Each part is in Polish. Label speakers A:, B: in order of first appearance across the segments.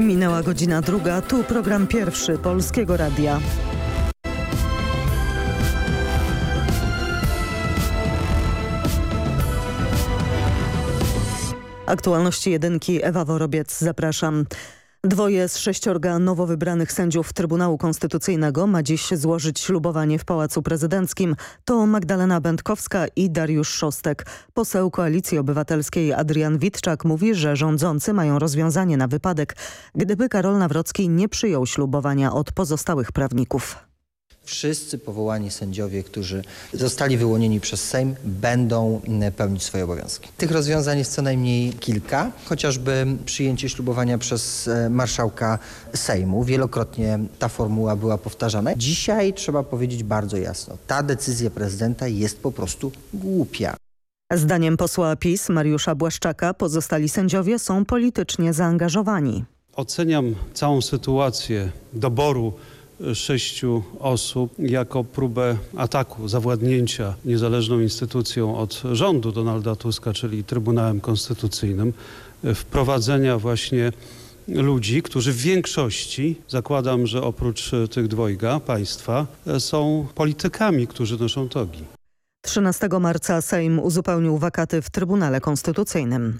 A: Minęła godzina druga, tu program pierwszy Polskiego Radia. Aktualności jedynki Ewa Worobiec, zapraszam. Dwoje z sześciorga nowo wybranych sędziów Trybunału Konstytucyjnego ma dziś złożyć ślubowanie w Pałacu Prezydenckim. To Magdalena Będkowska i Dariusz Szostek. Poseł Koalicji Obywatelskiej Adrian Witczak mówi, że rządzący mają rozwiązanie na wypadek, gdyby Karol Nawrocki nie przyjął ślubowania od pozostałych prawników.
B: Wszyscy powołani sędziowie, którzy zostali wyłonieni przez Sejm, będą mm, pełnić swoje obowiązki. Tych rozwiązań jest co najmniej kilka, chociażby przyjęcie ślubowania przez e, marszałka Sejmu. Wielokrotnie ta formuła była powtarzana. Dzisiaj trzeba powiedzieć bardzo jasno, ta decyzja prezydenta jest po prostu głupia.
A: Zdaniem posła PiS Mariusza Błaszczaka pozostali sędziowie są politycznie zaangażowani.
C: Oceniam całą sytuację doboru sześciu osób jako próbę ataku, zawładnięcia niezależną instytucją od rządu Donalda Tuska, czyli Trybunałem Konstytucyjnym, wprowadzenia właśnie ludzi, którzy w większości, zakładam, że oprócz tych dwojga państwa, są politykami, którzy noszą togi.
A: 13 marca Sejm uzupełnił wakaty w Trybunale Konstytucyjnym.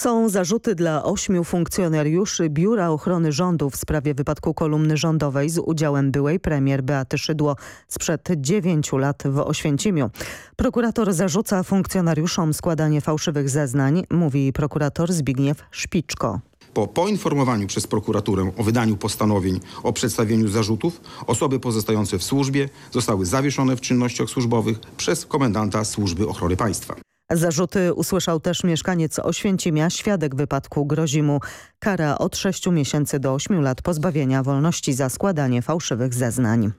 A: Są zarzuty dla ośmiu funkcjonariuszy Biura Ochrony Rządu w sprawie wypadku kolumny rządowej z udziałem byłej premier Beaty Szydło sprzed dziewięciu lat w Oświęcimiu. Prokurator zarzuca funkcjonariuszom składanie fałszywych zeznań, mówi prokurator Zbigniew Szpiczko.
D: Po poinformowaniu przez prokuraturę o wydaniu postanowień o przedstawieniu zarzutów, osoby pozostające w służbie zostały zawieszone w czynnościach służbowych przez komendanta Służby Ochrony Państwa.
A: Zarzuty usłyszał też mieszkaniec Oświęcimia, świadek wypadku grozi mu kara od 6 miesięcy do 8 lat pozbawienia wolności za składanie fałszywych zeznań.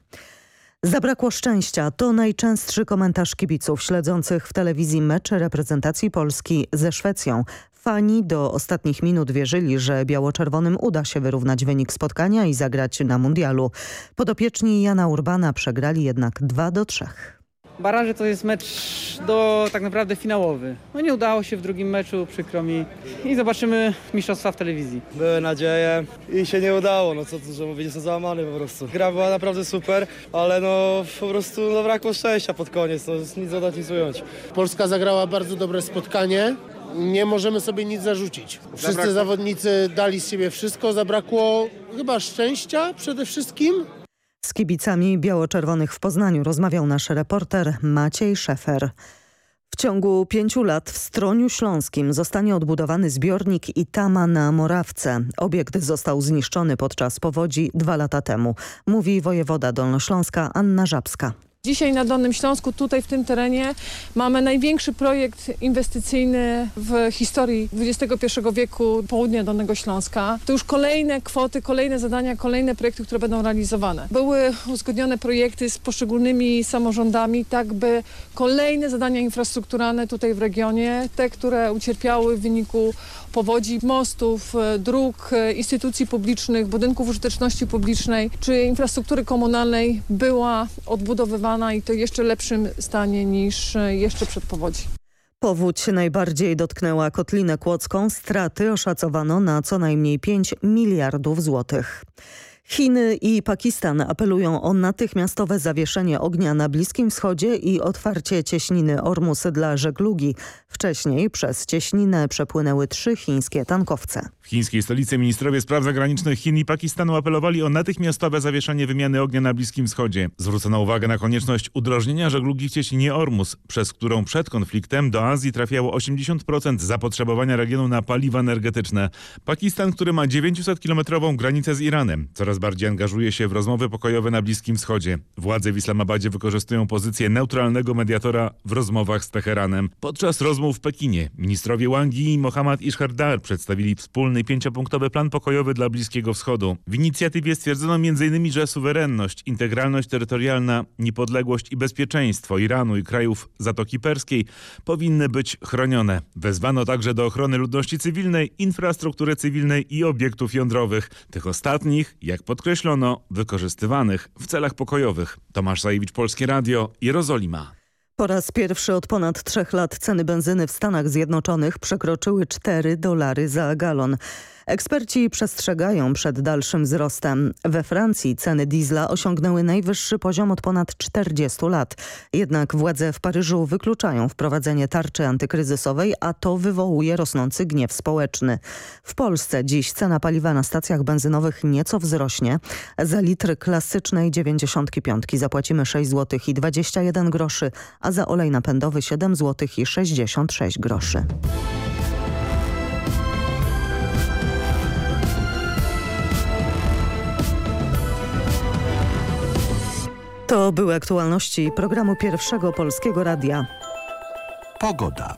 A: Zabrakło szczęścia to najczęstszy komentarz kibiców śledzących w telewizji mecz reprezentacji Polski ze Szwecją. Fani do ostatnich minut wierzyli, że biało-czerwonym uda się wyrównać wynik spotkania i zagrać na mundialu. Podopieczni Jana Urbana przegrali jednak 2 do 3.
E: Baraże to jest mecz do tak naprawdę finałowy. No nie udało się w drugim meczu, przykro mi. I zobaczymy mistrzostwa w telewizji.
F: Były nadzieje i się nie udało, no co tu, że mówię, jestem załamany po prostu. Gra była naprawdę super, ale no po prostu no, brakło szczęścia pod koniec, no nic dodać, nic ująć.
G: Polska zagrała bardzo dobre spotkanie. Nie możemy sobie nic zarzucić. Wszyscy zabrakło... zawodnicy dali z siebie wszystko, zabrakło chyba szczęścia przede wszystkim.
A: Z kibicami biało-czerwonych w Poznaniu rozmawiał nasz reporter Maciej Szefer. W ciągu pięciu lat w Stroniu Śląskim zostanie odbudowany zbiornik Itama na Morawce. Obiekt został zniszczony podczas powodzi dwa lata temu, mówi wojewoda dolnośląska Anna Żabska.
H: Dzisiaj na Dolnym Śląsku, tutaj w tym terenie mamy największy projekt inwestycyjny w historii XXI wieku południa Dolnego Śląska. To już kolejne kwoty, kolejne zadania, kolejne projekty, które będą realizowane. Były uzgodnione projekty z poszczególnymi samorządami, tak by kolejne zadania infrastrukturalne tutaj w regionie, te, które ucierpiały w wyniku powodzi, mostów, e, dróg, e, instytucji publicznych, budynków użyteczności publicznej czy infrastruktury komunalnej była odbudowywana i to jeszcze lepszym stanie niż e, jeszcze przed powodzi.
A: Powódź najbardziej dotknęła Kotlinę Kłodzką. Straty oszacowano na co najmniej 5 miliardów złotych. Chiny i Pakistan apelują o natychmiastowe zawieszenie ognia na Bliskim Wschodzie i otwarcie cieśniny Ormus dla żeglugi. Wcześniej przez cieśninę przepłynęły trzy chińskie tankowce.
I: W chińskiej stolicy ministrowie spraw zagranicznych Chin i Pakistanu apelowali o natychmiastowe zawieszenie wymiany ognia na Bliskim Wschodzie. Zwrócono uwagę na konieczność udrożnienia żeglugi w cieśninie Ormus, przez którą przed konfliktem do Azji trafiało 80% zapotrzebowania regionu na paliwa energetyczne. Pakistan, który ma 900-kilometrową granicę z Iranem, coraz bardziej angażuje się w rozmowy pokojowe na Bliskim Wschodzie. Władze w Islamabadzie wykorzystują pozycję neutralnego mediatora w rozmowach z Teheranem. Podczas rozmów w Pekinie ministrowie Wang Yi i Mohammad Ishardar przedstawili wspólny pięciopunktowy plan pokojowy dla Bliskiego Wschodu. W inicjatywie stwierdzono m.in., że suwerenność, integralność terytorialna, niepodległość i bezpieczeństwo Iranu i krajów Zatoki Perskiej powinny być chronione. Wezwano także do ochrony ludności cywilnej, infrastruktury cywilnej i obiektów jądrowych. Tych ostatnich, jak podkreślono, wykorzystywanych w celach pokojowych. Tomasz Zajewicz, Polskie Radio, Jerozolima.
A: Po raz pierwszy od ponad trzech lat ceny benzyny w Stanach Zjednoczonych przekroczyły 4 dolary za galon. Eksperci przestrzegają przed dalszym wzrostem. We Francji ceny diesla osiągnęły najwyższy poziom od ponad 40 lat. Jednak władze w Paryżu wykluczają wprowadzenie tarczy antykryzysowej, a to wywołuje rosnący gniew społeczny. W Polsce dziś cena paliwa na stacjach benzynowych nieco wzrośnie. Za litr klasycznej 95 zapłacimy 6 zł i 21 groszy, a za olej napędowy 7 zł i 66 groszy. To były aktualności programu Pierwszego Polskiego Radia.
J: Pogoda.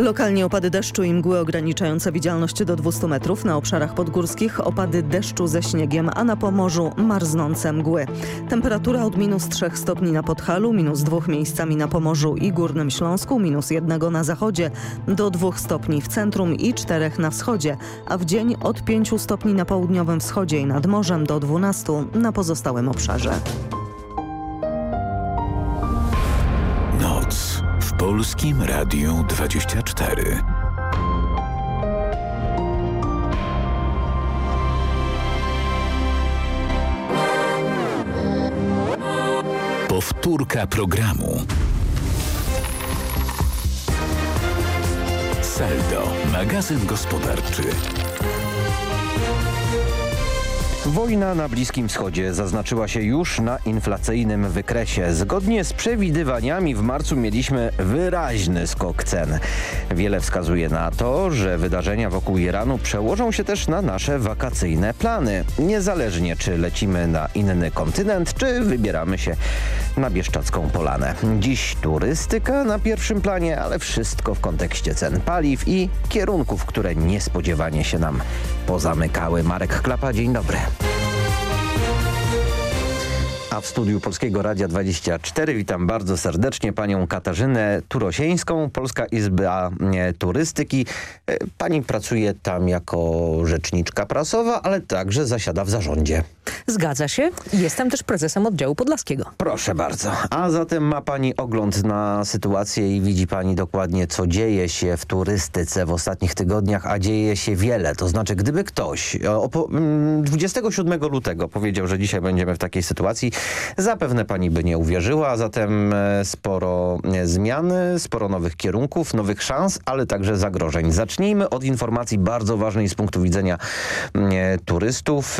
A: Lokalnie opady deszczu i mgły ograniczające widzialność do 200 metrów. Na obszarach podgórskich opady deszczu ze śniegiem, a na Pomorzu marznące mgły. Temperatura od minus 3 stopni na Podhalu, minus 2 miejscami na Pomorzu i Górnym Śląsku, minus 1 na zachodzie, do 2 stopni w centrum i 4 na wschodzie, a w dzień od 5 stopni na południowym wschodzie i nad morzem do 12 na pozostałym obszarze.
J: Polskim Radiu 24. Powtórka programu. Saldo, magazyn gospodarczy.
K: Wojna na Bliskim Wschodzie zaznaczyła się już na inflacyjnym wykresie. Zgodnie z przewidywaniami w marcu mieliśmy wyraźny skok cen. Wiele wskazuje na to, że wydarzenia wokół Iranu przełożą się też na nasze wakacyjne plany. Niezależnie czy lecimy na inny kontynent, czy wybieramy się na Bieszczacką Polanę. Dziś turystyka na pierwszym planie, ale wszystko w kontekście cen paliw i kierunków, które niespodziewanie się nam pozamykały. Marek Klapa, dzień dobry. A w studiu Polskiego Radia 24 witam bardzo serdecznie panią Katarzynę Turosieńską, Polska Izba e, Turystyki. E, Pani pracuje tam jako rzeczniczka prasowa, ale także zasiada w zarządzie.
L: Zgadza się. Jestem też prezesem oddziału podlaskiego.
K: Proszę bardzo. A zatem ma pani ogląd na sytuację i widzi pani dokładnie, co dzieje się w turystyce w ostatnich tygodniach, a dzieje się wiele. To znaczy, gdyby ktoś o, po, mm, 27 lutego powiedział, że dzisiaj będziemy w takiej sytuacji, zapewne pani by nie uwierzyła, a zatem e, sporo e, zmian, sporo nowych kierunków, nowych szans, ale także zagrożeń. Zacznijmy od informacji bardzo ważnej z punktu widzenia e, turystów.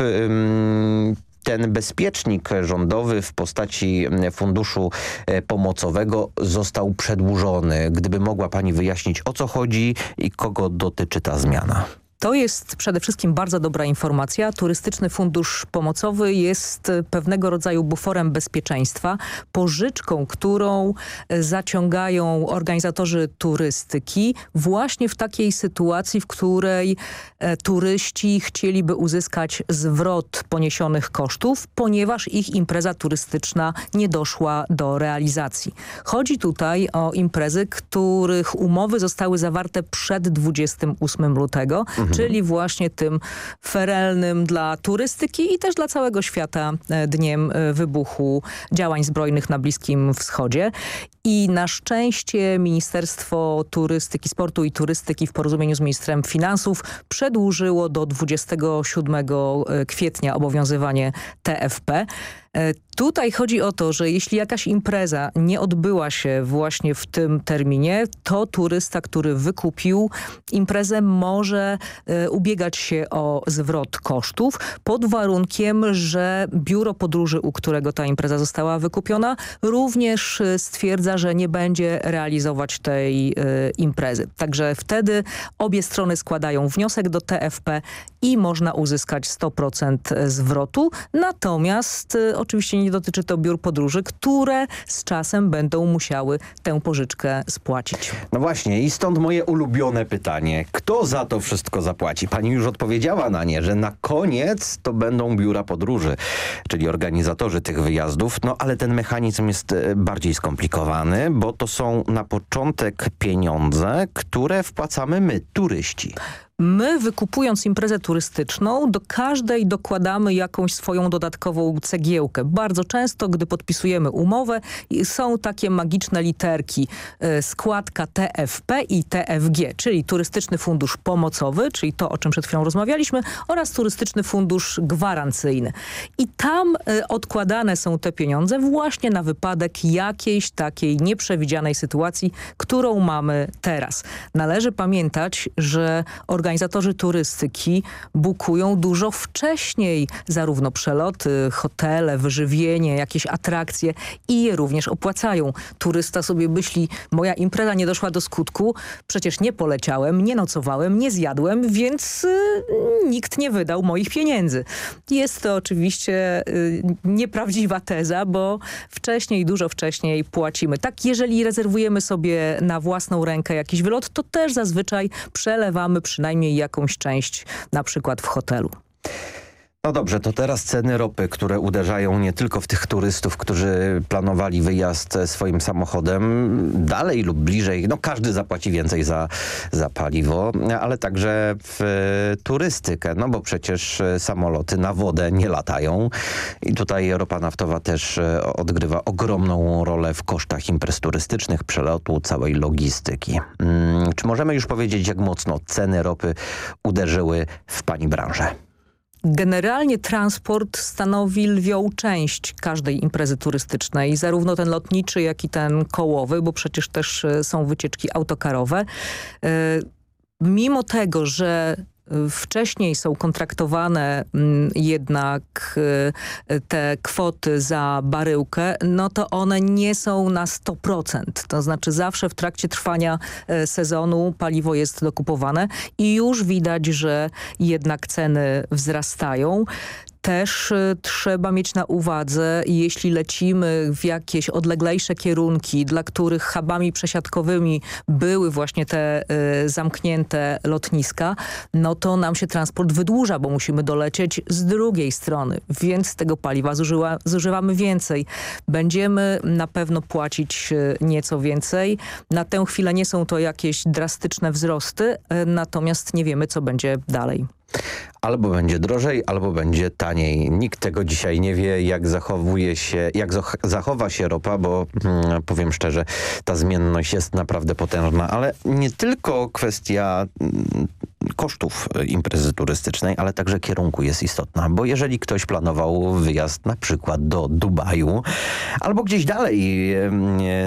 K: Ten bezpiecznik rządowy w postaci funduszu e, pomocowego został przedłużony. Gdyby mogła pani wyjaśnić o co chodzi i kogo dotyczy ta zmiana?
L: To jest przede wszystkim bardzo dobra informacja. Turystyczny Fundusz Pomocowy jest pewnego rodzaju buforem bezpieczeństwa, pożyczką, którą zaciągają organizatorzy turystyki właśnie w takiej sytuacji, w której e, turyści chcieliby uzyskać zwrot poniesionych kosztów, ponieważ ich impreza turystyczna nie doszła do realizacji. Chodzi tutaj o imprezy, których umowy zostały zawarte przed 28 lutego, mhm. Czyli właśnie tym ferelnym dla turystyki i też dla całego świata e, dniem e, wybuchu działań zbrojnych na Bliskim Wschodzie. I na szczęście Ministerstwo Turystyki, Sportu i Turystyki w porozumieniu z Ministrem Finansów przedłużyło do 27 kwietnia obowiązywanie TFP. Tutaj chodzi o to, że jeśli jakaś impreza nie odbyła się właśnie w tym terminie, to turysta, który wykupił imprezę może y, ubiegać się o zwrot kosztów pod warunkiem, że biuro podróży, u którego ta impreza została wykupiona, również stwierdza, że nie będzie realizować tej imprezy. Także wtedy obie strony składają wniosek do TFP i można uzyskać 100% zwrotu. Natomiast y, oczywiście nie dotyczy to biur podróży, które z czasem będą musiały tę pożyczkę spłacić.
K: No właśnie i stąd moje ulubione pytanie. Kto za to wszystko zapłaci? Pani już odpowiedziała na nie, że na koniec to będą biura podróży, czyli organizatorzy tych wyjazdów. No ale ten mechanizm jest e, bardziej skomplikowany, bo to są na początek pieniądze, które wpłacamy my, turyści.
L: My wykupując imprezę turystyczną do każdej dokładamy jakąś swoją dodatkową cegiełkę. Bardzo często, gdy podpisujemy umowę są takie magiczne literki y, składka TFP i TFG, czyli Turystyczny Fundusz Pomocowy, czyli to, o czym przed chwilą rozmawialiśmy, oraz Turystyczny Fundusz Gwarancyjny. I tam y, odkładane są te pieniądze właśnie na wypadek jakiejś takiej nieprzewidzianej sytuacji, którą mamy teraz. Należy pamiętać, że organizatorzy turystyki bukują dużo wcześniej zarówno przeloty, hotele, wyżywienie, jakieś atrakcje i je również opłacają. Turysta sobie myśli, moja impreza nie doszła do skutku, przecież nie poleciałem, nie nocowałem, nie zjadłem, więc y, nikt nie wydał moich pieniędzy. Jest to oczywiście y, nieprawdziwa teza, bo wcześniej, dużo wcześniej płacimy. Tak, jeżeli rezerwujemy sobie na własną rękę jakiś wylot, to też zazwyczaj przelewamy przynajmniej jakąś część na przykład w hotelu.
K: No dobrze, to teraz ceny ropy, które uderzają nie tylko w tych turystów, którzy planowali wyjazd swoim samochodem dalej lub bliżej. No każdy zapłaci więcej za, za paliwo, ale także w turystykę, no bo przecież samoloty na wodę nie latają i tutaj ropa naftowa też odgrywa ogromną rolę w kosztach imprez turystycznych, przelotu, całej logistyki. Hmm, czy możemy już powiedzieć, jak mocno ceny ropy uderzyły w pani branżę?
L: Generalnie transport stanowi lwią część każdej imprezy turystycznej, zarówno ten lotniczy, jak i ten kołowy, bo przecież też są wycieczki autokarowe. Mimo tego, że Wcześniej są kontraktowane mm, jednak y, te kwoty za baryłkę, no to one nie są na 100%. To znaczy zawsze w trakcie trwania y, sezonu paliwo jest dokupowane i już widać, że jednak ceny wzrastają też y, trzeba mieć na uwadze, jeśli lecimy w jakieś odleglejsze kierunki, dla których hubami przesiadkowymi były właśnie te y, zamknięte lotniska, no to nam się transport wydłuża, bo musimy dolecieć z drugiej strony, więc tego paliwa zużyła, zużywamy więcej. Będziemy na pewno płacić y, nieco więcej. Na tę chwilę nie są to jakieś drastyczne wzrosty, natomiast nie wiemy, co będzie dalej.
K: Albo będzie drożej, albo będzie taniej. Nikt tego dzisiaj nie wie, jak zachowuje się, jak zachowa się ropa, bo hmm, powiem szczerze, ta zmienność jest naprawdę potężna, ale nie tylko kwestia hmm, kosztów imprezy turystycznej, ale także kierunku jest istotna, bo jeżeli ktoś planował wyjazd na przykład do Dubaju albo gdzieś dalej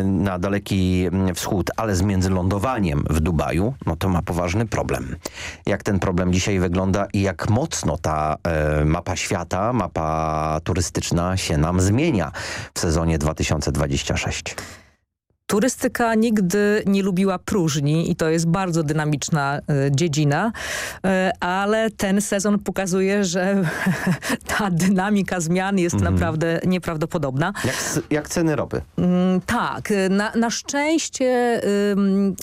K: na daleki wschód, ale z międzylądowaniem w Dubaju, no to ma poważny problem. Jak ten problem dzisiaj wygląda i jak mocno ta e, mapa świata, mapa turystyczna się nam zmienia w sezonie 2026?
L: Turystyka nigdy nie lubiła próżni i to jest bardzo dynamiczna y, dziedzina, y, ale ten sezon pokazuje, że ta dynamika zmian jest mhm. naprawdę nieprawdopodobna.
K: Jak, jak ceny ropy?
L: Mm, tak. Na, na szczęście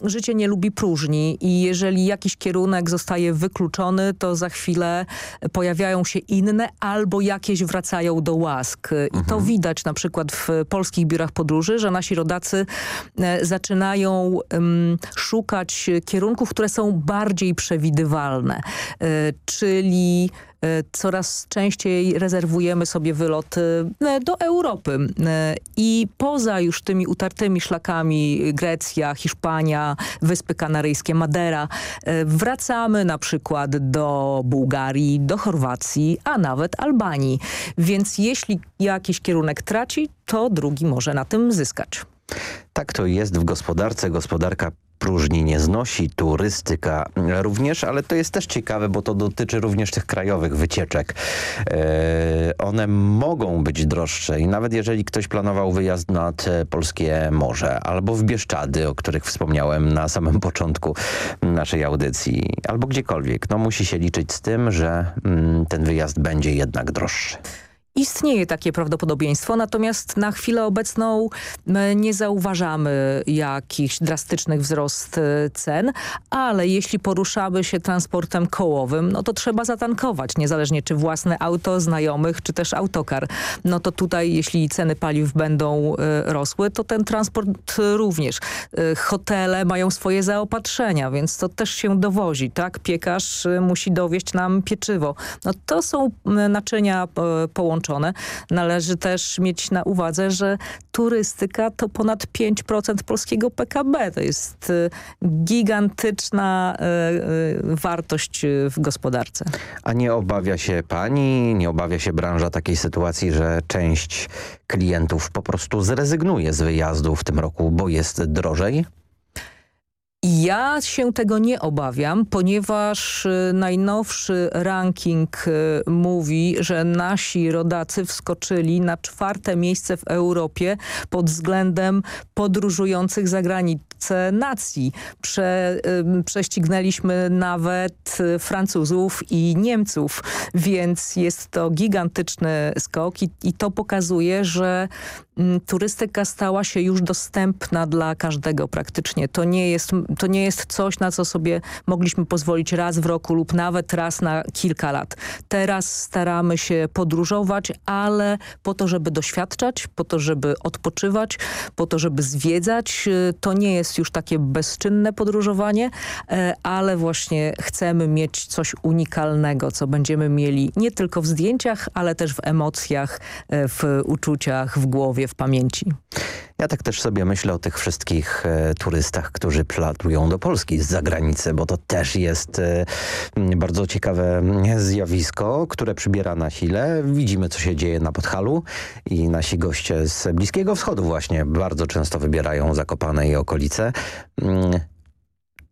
L: życie nie lubi próżni i jeżeli jakiś kierunek zostaje wykluczony, to za chwilę pojawiają się inne albo jakieś wracają do łask. I to mhm. widać na przykład w polskich biurach podróży, że nasi rodacy E, zaczynają szukać kierunków, które są bardziej przewidywalne, e, czyli e, coraz częściej rezerwujemy sobie wyloty do Europy. I poza już tymi utartymi szlakami Grecja, Hiszpania, Wyspy Kanaryjskie, Madera, wracamy na przykład do Bułgarii, do Chorwacji, a nawet Albanii. Więc jeśli jakiś kierunek traci, to drugi może na tym zyskać.
K: Tak to jest w gospodarce. Gospodarka próżni nie znosi, turystyka również, ale to jest też ciekawe, bo to dotyczy również tych krajowych wycieczek. E, one mogą być droższe i nawet jeżeli ktoś planował wyjazd nad Polskie Morze albo w Bieszczady, o których wspomniałem na samym początku naszej audycji, albo gdziekolwiek, no musi się liczyć z tym, że mm, ten wyjazd będzie jednak droższy.
L: Istnieje takie prawdopodobieństwo, natomiast na chwilę obecną e, nie zauważamy jakichś drastycznych wzrost e, cen, ale jeśli poruszamy się transportem kołowym, no to trzeba zatankować, niezależnie czy własne auto, znajomych, czy też autokar. No to tutaj, jeśli ceny paliw będą e, rosły, to ten transport również. Hotele mają swoje zaopatrzenia, więc to też się dowozi, tak? Piekarz musi dowieść nam pieczywo. No to są naczynia e, Należy też mieć na uwadze, że turystyka to ponad 5% polskiego PKB. To jest e, gigantyczna e, e, wartość w gospodarce.
K: A nie obawia się pani, nie obawia się branża takiej sytuacji, że część klientów po prostu zrezygnuje z wyjazdu w tym roku, bo jest drożej?
L: Ja się tego nie obawiam, ponieważ y, najnowszy ranking y, mówi, że nasi rodacy wskoczyli na czwarte miejsce w Europie pod względem podróżujących za granicę nacji. Prze, prześcignęliśmy nawet y, Francuzów i Niemców, więc jest to gigantyczny skok i, i to pokazuje, że turystyka stała się już dostępna dla każdego praktycznie. To nie jest, to nie jest coś, na co sobie mogliśmy pozwolić raz w roku lub nawet raz na kilka lat. Teraz staramy się podróżować, ale po to, żeby doświadczać, po to, żeby odpoczywać, po to, żeby zwiedzać. Y, To nie jest już takie bezczynne podróżowanie, e, ale właśnie chcemy mieć coś unikalnego, co będziemy mieli nie tylko w zdjęciach, ale też w emocjach, e, w uczuciach, w głowie, w pamięci.
K: Ja tak też sobie myślę o tych wszystkich e, turystach, którzy platują do Polski z zagranicy, bo to też jest e, bardzo ciekawe m, zjawisko, które przybiera na sile. Widzimy, co się dzieje na Podhalu i nasi goście z Bliskiego Wschodu właśnie bardzo często wybierają Zakopane i okolice.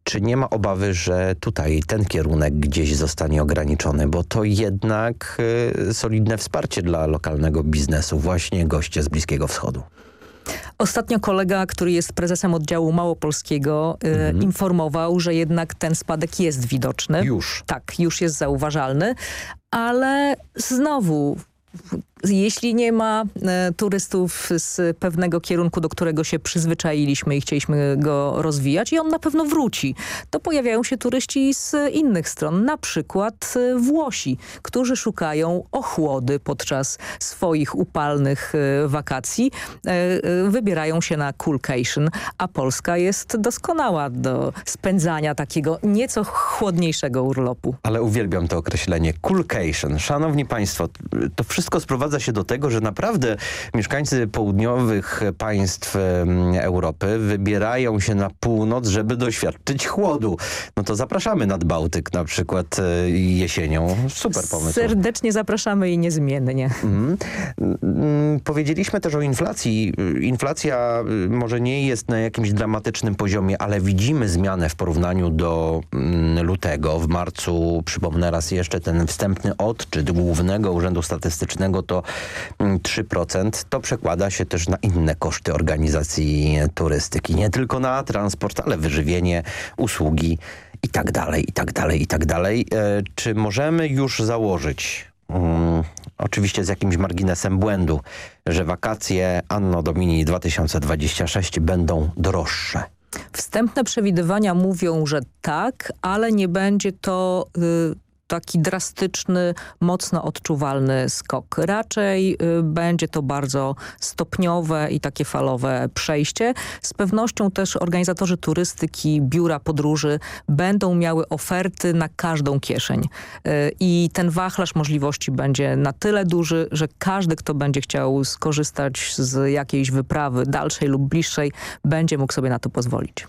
K: Czy nie ma obawy, że tutaj ten kierunek gdzieś zostanie ograniczony, bo to jednak e, solidne wsparcie dla lokalnego biznesu, właśnie goście z Bliskiego Wschodu.
L: Ostatnio kolega, który jest prezesem oddziału małopolskiego, y, informował, że jednak ten spadek jest widoczny.
K: Już.
L: Tak, już jest zauważalny, ale znowu jeśli nie ma e, turystów z pewnego kierunku, do którego się przyzwyczailiśmy i chcieliśmy go rozwijać i on na pewno wróci, to pojawiają się turyści z innych stron, na przykład e, Włosi, którzy szukają ochłody podczas swoich upalnych e, wakacji, wybierają się na coolcation, a Polska jest doskonała do spędzania takiego nieco chłodniejszego urlopu.
K: Ale uwielbiam to określenie coolcation. Szanowni Państwo, to wszystko sprowadza się do tego, że naprawdę mieszkańcy południowych państw Europy wybierają się na północ, żeby doświadczyć chłodu. No to zapraszamy nad Bałtyk na przykład e, jesienią. Super pomysł.
L: Serdecznie zapraszamy i niezmiennie.
K: Mhm. Mm, Powiedzieliśmy też o inflacji. Inflacja y, może nie jest na jakimś dramatycznym poziomie, ale widzimy zmianę w porównaniu do mm, lutego. W marcu, przypomnę raz jeszcze, ten wstępny odczyt Głównego Urzędu Statystycznego to 3%. To przekłada się też na inne koszty organizacji turystyki. Nie tylko na transport, ale wyżywienie, usługi i tak dalej, i tak dalej, i tak dalej. E, Czy możemy już założyć, mm, oczywiście z jakimś marginesem błędu, że wakacje Anno Domini 2026 będą droższe?
L: Wstępne przewidywania mówią, że tak, ale nie będzie to y, taki drastyczny, mocno odczuwalny skok. Raczej y, będzie to bardzo stopniowe i takie falowe przejście. Z pewnością też organizatorzy turystyki, biura podróży będą miały oferty na każdą kieszeń. Y, I ten wachlarz możliwości będzie na tyle duży, że każdy, kto będzie chciał skorzystać z jakiejś wyprawy dalszej lub bliższej, będzie mógł sobie na to pozwolić.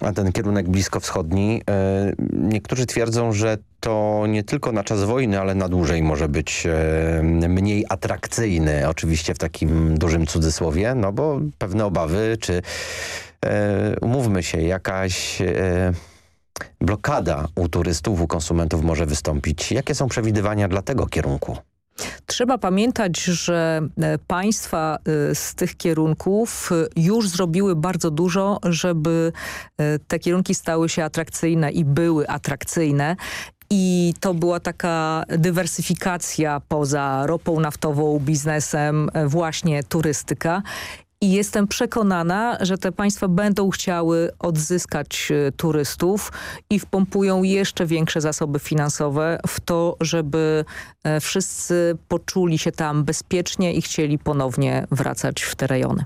K: A ten kierunek bliskowschodni, e, niektórzy twierdzą, że to nie tylko na czas wojny, ale na dłużej może być e, mniej atrakcyjny, oczywiście w takim dużym cudzysłowie, no bo pewne obawy, czy e, umówmy się, jakaś e, blokada u turystów, u konsumentów może wystąpić. Jakie są przewidywania dla tego kierunku?
L: Trzeba pamiętać, że państwa z tych kierunków już zrobiły bardzo dużo, żeby te kierunki stały się atrakcyjne i były atrakcyjne. I to była taka dywersyfikacja poza ropą naftową, biznesem, e, właśnie turystyka. I jestem przekonana, że te państwa będą chciały odzyskać e, turystów i wpompują jeszcze większe zasoby finansowe w to, żeby e, wszyscy poczuli się tam bezpiecznie i chcieli ponownie wracać w te rejony.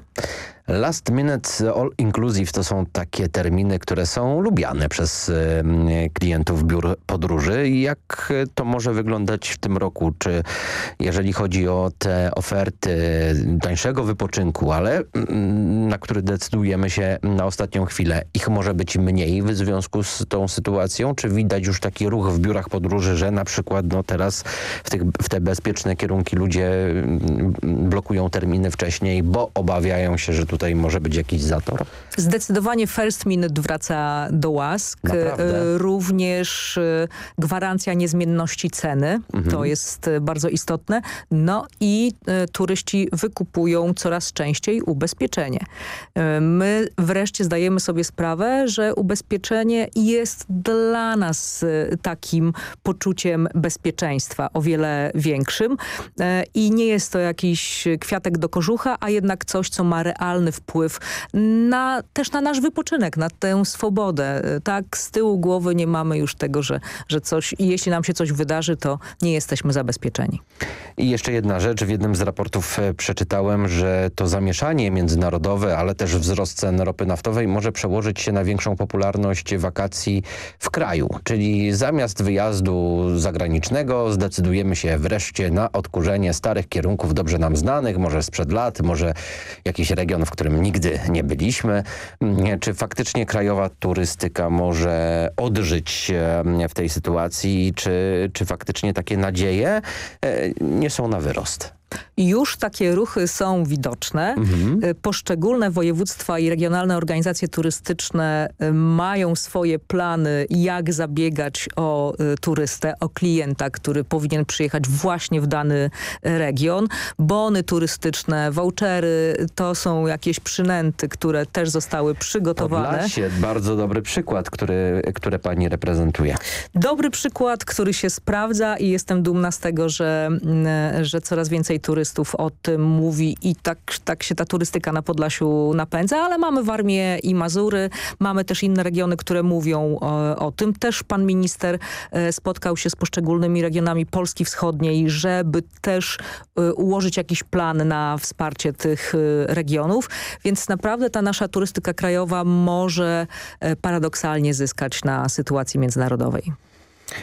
K: Last minute all inclusive to są takie terminy, które są lubiane przez klientów biur podróży. Jak to może wyglądać w tym roku? Czy jeżeli chodzi o te oferty tańszego wypoczynku, ale mm, na który decydujemy się na ostatnią chwilę, ich może być mniej w związku z tą sytuacją? Czy widać już taki ruch w biurach podróży, że na przykład no teraz w, tych, w te bezpieczne kierunki ludzie mm, blokują terminy wcześniej, bo obawiają się, że tutaj może być jakiś zator?
L: Zdecydowanie First Minute wraca do łask.
K: Naprawdę?
L: E, Również e, gwarancja niezmienności ceny.
K: Mhm.
L: To jest e, bardzo istotne. No i turyści wykupują coraz częściej ubezpieczenie. My wreszcie zdajemy sobie sprawę, że ubezpieczenie jest dla nas takim poczuciem bezpieczeństwa o wiele większym i nie jest to jakiś kwiatek do kożucha, a jednak coś, co ma realny wpływ na, też na nasz wypoczynek, na tę swobodę. E, Tak z tyłu głowy nie mamy już tego, że, że coś, jeśli nam się coś wydarzy, to nie jesteśmy zabezpieczeni.
K: I jeszcze jedna rzecz. W jednym z raportów e, przeczytałem, że to zamieszanie międzynarodowe, ale też wzrost cen ropy naftowej może przełożyć się na większą popularność wakacji w kraju. Czyli zamiast wyjazdu zagranicznego zdecydujemy się wreszcie na odkurzenie starych kierunków dobrze nam znanych, może sprzed lat, może jakiś region, w którym nigdy nie byliśmy. Mm, Czy faktycznie krajowa turystyka może odżyć e, w tej sytuacji? Czy, czy faktycznie takie nadzieje e, nie są na wyrost?
L: Już takie ruchy są widoczne.
K: Mhm.
L: Y, Poszczególne województwa i regionalne organizacje turystyczne y, mają swoje plany, jak zabiegać o y, turystę, o klienta, który powinien przyjechać właśnie w dany region. Bony turystyczne, vouchery, to są jakieś przynęty, które też zostały przygotowane.
K: Podlasie, bardzo dobry przykład, który, które pani reprezentuje.
L: Dobry przykład, który się sprawdza i jestem dumna z tego, że, mm, że coraz więcej turystów o tym mówi i tak, tak się ta turystyka na Podlasiu napędza, ale mamy Warmię i Mazury, mamy też inne regiony, które mówią o, o tym. Też pan minister e, spotkał się z poszczególnymi regionami Polski Wschodniej, żeby też e, ułożyć jakiś plan na wsparcie tych e, regionów, więc naprawdę ta nasza turystyka krajowa może e, paradoksalnie zyskać na sytuacji międzynarodowej.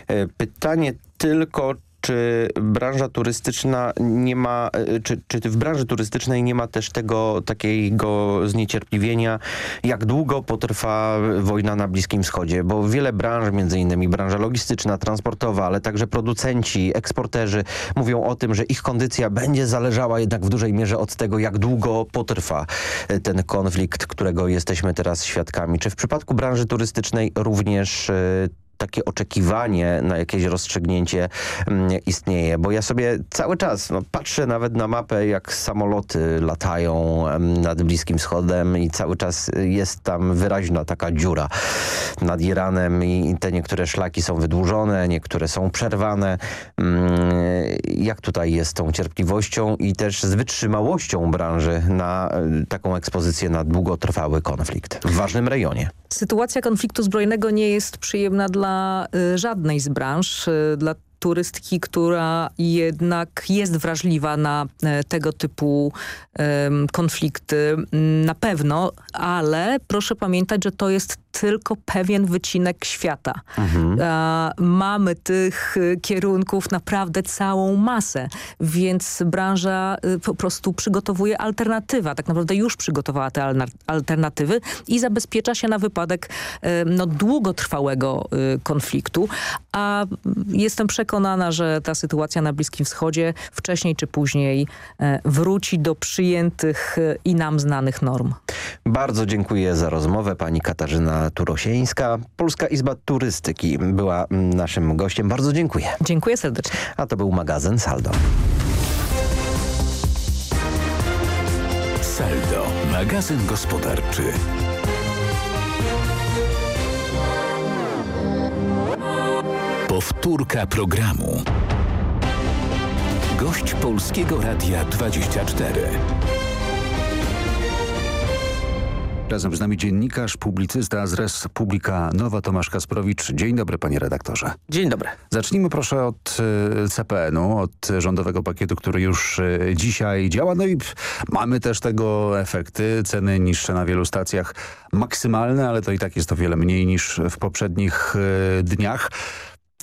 K: E, Pytanie tylko, czy branża turystyczna nie ma, e, czy, czy w branży turystycznej nie ma też tego takiego zniecierpliwienia, jak długo potrwa wojna na Bliskim Wschodzie, bo wiele branż, między innymi branża logistyczna, transportowa, ale także producenci, eksporterzy mówią o tym, że ich kondycja będzie zależała jednak w dużej mierze od tego, jak długo potrwa e, ten konflikt, którego jesteśmy teraz świadkami. Czy w przypadku branży turystycznej również e, takie oczekiwanie na jakieś rozstrzygnięcie mm, istnieje, bo ja sobie cały czas no, patrzę nawet na mapę, jak samoloty latają em, nad Bliskim Wschodem i cały czas jest tam wyraźna taka dziura nad Iranem i te niektóre szlaki są wydłużone, niektóre są przerwane. Mm, Jak tutaj jest z tą cierpliwością i też z wytrzymałością branży na e, taką ekspozycję na długotrwały konflikt w ważnym rejonie?
L: Sytuacja konfliktu zbrojnego nie jest przyjemna dla y, żadnej z branż. Y, dla turystki, która jednak jest wrażliwa na e, tego typu konflikty mm, na pewno, ale proszę pamiętać, że to jest tylko pewien wycinek świata. A, mamy tych y, kierunków naprawdę całą masę, więc branża y, po prostu przygotowuje alternatywę, tak naprawdę już przygotowała te alternatywy i zabezpiecza się na wypadek y, no, długotrwałego konfliktu, a jestem przekonana, że ta sytuacja na Bliskim Wschodzie wcześniej czy później e, wróci do przyjętych i nam znanych norm.
K: Bardzo dziękuję za rozmowę. Pani Katarzyna Turosieńska, Polska Izba Turystyki była naszym gościem. Bardzo dziękuję.
L: Dziękuję serdecznie.
K: A to był magazyn Saldo.
J: Saldo, magazyn gospodarczy. Powtórka programu. Gość Polskiego Radia 24.
M: Razem z nami dziennikarz, publicysta z Res Publika Nowa Tomasz Kasprowicz. Dzień dobry panie redaktorze.
N: Dzień dobry.
M: Zacznijmy proszę od y, CPN-u, od rządowego pakietu, który już y, dzisiaj działa. No i mamy też tego efekty. Ceny niższe na wielu stacjach maksymalne, ale to i tak jest o wiele mniej niż w poprzednich y, dniach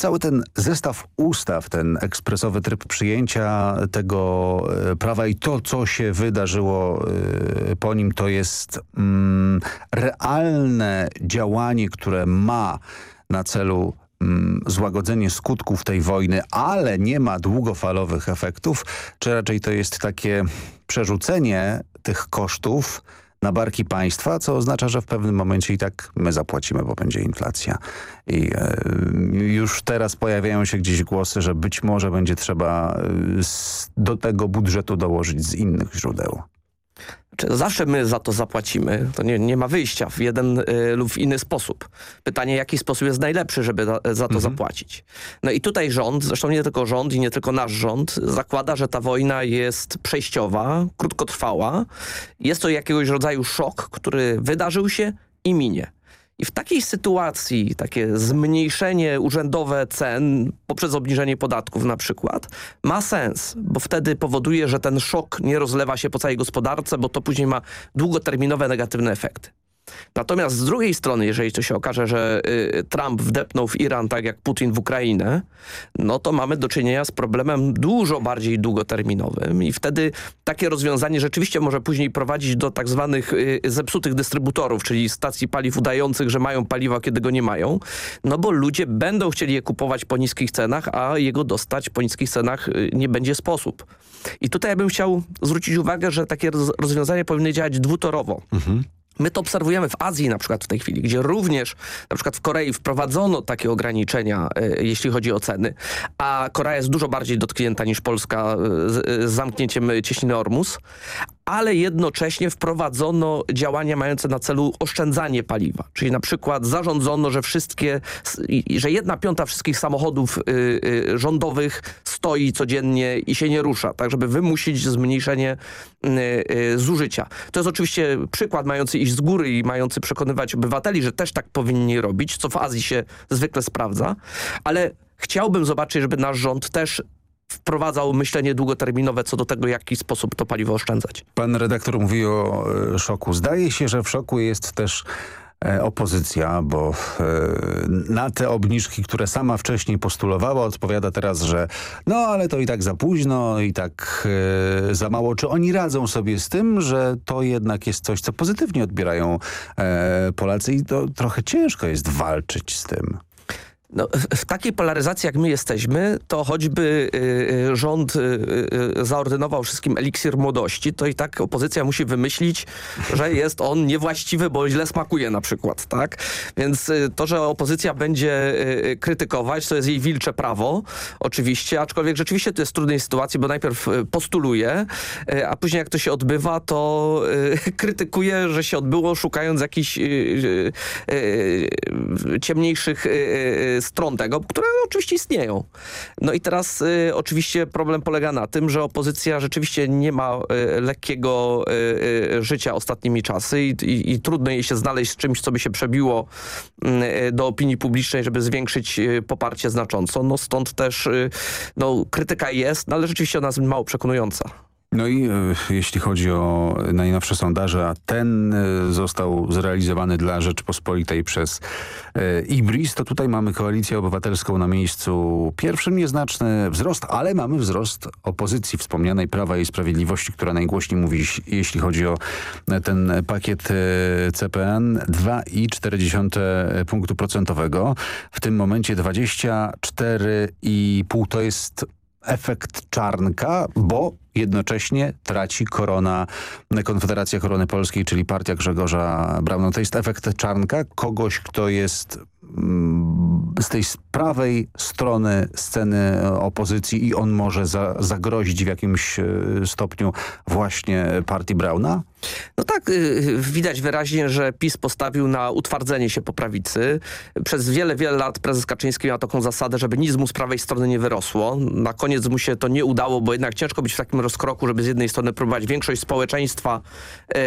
M: cały ten zestaw ustaw, ten ekspresowy tryb przyjęcia tego e, prawa i to, co się wydarzyło e, po nim, to jest mm, realne działanie, które ma na celu mm, złagodzenie skutków tej wojny, ale nie ma długofalowych efektów, czy raczej to jest takie przerzucenie tych kosztów na barki państwa, co oznacza, że w pewnym momencie i tak my zapłacimy, bo będzie inflacja. I e, już teraz pojawiają się gdzieś głosy, że być może będzie trzeba e, do tego budżetu dołożyć z innych źródeł.
N: Zawsze my za to zapłacimy. To nie, nie ma wyjścia w jeden y, lub w inny sposób. Pytanie, jaki sposób jest najlepszy, żeby za, za to mhm. zapłacić. No i tutaj rząd, zresztą nie tylko rząd i nie tylko nasz rząd, zakłada, że ta wojna jest przejściowa, krótkotrwała. Jest to jakiegoś rodzaju szok, który wydarzył się i minie. I w takiej sytuacji takie zmniejszenie urzędowe cen poprzez obniżenie podatków na przykład ma sens, bo wtedy powoduje, że ten szok nie rozlewa się po całej gospodarce, bo to później ma długoterminowe negatywne efekty. Natomiast z drugiej strony, jeżeli to się okaże, że y, Trump wdepnął w Iran tak jak Putin w Ukrainę, no to mamy do czynienia z problemem dużo bardziej długoterminowym i wtedy takie rozwiązanie rzeczywiście może później prowadzić do tak zwanych y, zepsutych dystrybutorów, czyli stacji paliw udających, że mają paliwa, kiedy go nie mają, no bo ludzie będą chcieli je kupować po niskich cenach, a jego dostać po niskich cenach y, nie będzie sposób. I tutaj ja bym chciał zwrócić uwagę, że takie rozwiązania powinny działać dwutorowo. Mhm. My to obserwujemy w Azji na przykład w tej chwili, gdzie również na przykład w Korei wprowadzono takie ograniczenia, y, jeśli chodzi o ceny, a Korea jest dużo bardziej dotknięta niż Polska y, z, z zamknięciem cieśniny Ormus, ale jednocześnie wprowadzono działania mające na celu oszczędzanie paliwa. Czyli na przykład zarządzono, że wszystkie, że jedna piąta wszystkich samochodów y, y, rządowych stoi codziennie i się nie rusza, tak żeby wymusić zmniejszenie y, zużycia. To jest oczywiście przykład mający iść z góry i mający przekonywać obywateli, że też tak powinni robić, co w Azji się zwykle sprawdza, ale chciałbym zobaczyć, żeby nasz rząd też wprowadzał myślenie długoterminowe co do tego, w jaki sposób to paliwo oszczędzać.
M: Pan redaktor mówi o e, szoku. Zdaje się, że w szoku jest też e, opozycja, bo e, na te obniżki, które sama wcześniej postulowała, odpowiada teraz, że no ale to i tak za późno, i tak za mało. Czy oni radzą sobie z tym, że to jednak jest coś, co pozytywnie odbierają Polacy i to trochę ciężko jest walczyć z tym?
N: No, w takiej polaryzacji, jak my jesteśmy, to choćby y, y rząd y, y, zaordynował wszystkim eliksir młodości, to i tak opozycja musi wymyślić, że jest on niewłaściwy, bo źle smakuje na przykład, tak? Więc y, to, że opozycja będzie y, krytykować, to jest jej wilcze prawo, oczywiście, aczkolwiek rzeczywiście to jest w trudnej sytuacji, bo najpierw postuluje, a później jak to się odbywa, to krytykuje, że się odbyło, szukając jakichś ciemniejszych stron tego, które oczywiście istnieją. No i teraz y, oczywiście problem polega na tym, że opozycja rzeczywiście nie ma y, lekkiego y, y życia ostatnimi czasy i, i, i, trudno jej się znaleźć z czymś, co by się przebiło y, do opinii publicznej, żeby zwiększyć y, poparcie znacząco. No stąd też no, krytyka jest, no, ale rzeczywiście ona jest mało przekonująca.
M: No i e, jeśli chodzi o najnowsze sondaże, a ten e, został zrealizowany dla Rzeczypospolitej przez e, Ibris, to tutaj mamy koalicję obywatelską na miejscu. Pierwszym, nieznaczny wzrost, ale mamy wzrost opozycji wspomnianej Prawa i Sprawiedliwości, która najgłośniej mówi, jeśli chodzi o ten pakiet CPN, 2,4 punktu procentowego. W tym momencie 24,5 to jest efekt czarnka, bo jednocześnie traci korona, Konfederacja Korony Polskiej, czyli partia Grzegorza Brauna. To jest efekt czarnka, kogoś, kto jest mm, z tej prawej strony sceny opozycji i on może za, zagrozić w jakimś e, stopniu właśnie partii Brauna?
N: No tak, y, widać wyraźnie, że PiS postawił na utwardzenie się po prawicy. Przez wiele, wiele lat prezes Kaczyński miał taką zasadę, żeby nic mu z prawej strony nie wyrosło. Na koniec mu się to nie udało, bo jednak ciężko być w takim rozkroku, żeby z jednej strony próbować większość społeczeństwa y,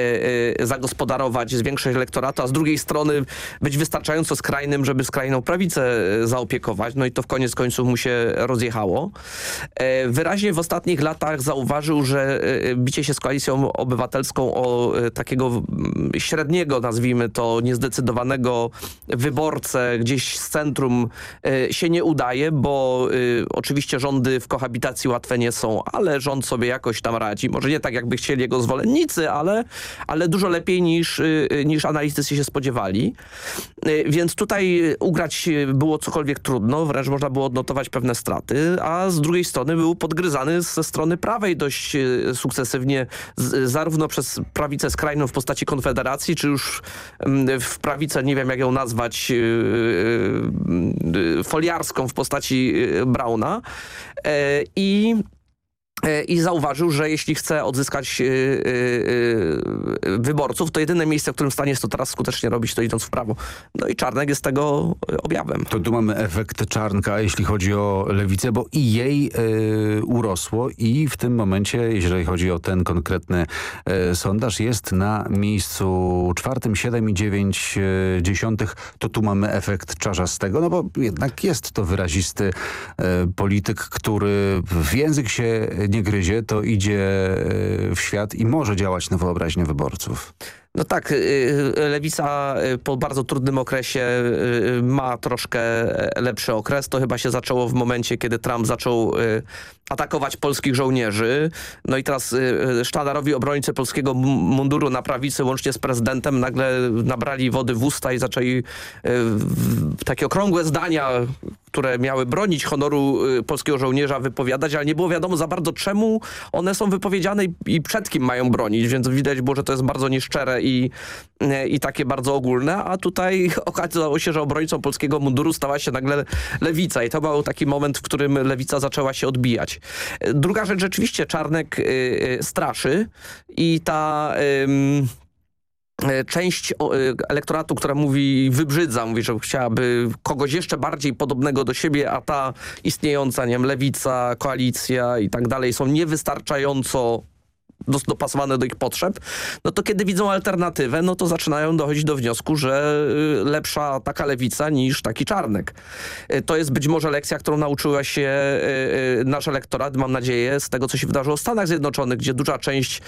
N: y, zagospodarować, zwiększyć elektoratu, a z drugiej strony być wystarczająco skrajnym, żeby skrajną prawicę y, zaopiekować. No i to w koniec końców mu się rozjechało. E, Wyraźnie w ostatnich latach zauważył, że bicie się z koalicją obywatelską o e, takiego mm, średniego, nazwijmy to, niezdecydowanego wyborcę gdzieś z centrum e, się nie udaje, bo e, oczywiście rządy w kohabitacji łatwe nie są, ale rząd sobie jakoś tam radzi. Może nie tak, jakby chcieli jego zwolennicy, ale, ale dużo lepiej niż, e, niż analitycy się spodziewali. E, Więc tutaj ugrać było cokolwiek trudno, wręcz można było odnotować pewne straty, a z drugiej strony był podgryzany ze strony prawej dość e, sukcesywnie, zarówno przez prawicę skrajną w postaci Konfederacji, czy już mm, w prawicę, nie wiem jak ją nazwać, e, e, e, foliarską w postaci Brauna. E, I i zauważył, że jeśli chce odzyskać y, y, wyborców, to jedyne miejsce, w którym stanie jest to teraz skutecznie robić, to idąc w prawo. No i Czarnek jest tego objawem.
M: To tu mamy efekt Czarnka, jeśli chodzi o lewicę, bo i jej urosło i w tym momencie, jeżeli chodzi o ten konkretny sondaż, jest na miejscu czwartym, 7,9 y, dziesiątych. To tu mamy efekt czarzastego, no bo jednak jest to wyrazisty polityk, który w język się nie gryzie, to idzie y, w świat i może działać na wyobraźnię wyborców.
N: No tak, y, y, Lewica y, po bardzo trudnym okresie ma troszkę lepszy okres. To chyba się zaczęło w momencie, kiedy Trump zaczął atakować polskich żołnierzy. No i teraz sztandarowi obrońcy polskiego munduru na prawicy łącznie z prezydentem nagle nabrali wody w usta i zaczęli takie okrągłe zdania, które miały bronić honoru polskiego żołnierza wypowiadać, ale nie było wiadomo za bardzo czemu one są wypowiedziane i przed kim mają bronić, więc widać było, że to jest bardzo nieszczere i, y, i takie bardzo ogólne, a tutaj okazało się, że obrońcą polskiego munduru stała się nagle lewica i to był taki moment, w którym lewica zaczęła się odbijać. Y, Druga rzecz, rzeczywiście Czarnek y, y, straszy i ta... e, część e, elektoratu, która mówi, wybrzydza, mówi, że chciałaby kogoś jeszcze bardziej podobnego do siebie, a ta istniejąca, nie wiem, lewica, koalicja i tak dalej są niewystarczająco dopasowane do ich potrzeb, no to kiedy widzą alternatywę, no to zaczynają dochodzić do wniosku, że y, lepsza taka lewica niż taki czarnek. Y, To jest być może lekcja, którą nauczyła się y, nasz elektorat, mam nadzieję, z tego, co się wydarzyło w Stanach Zjednoczonych, gdzie duża część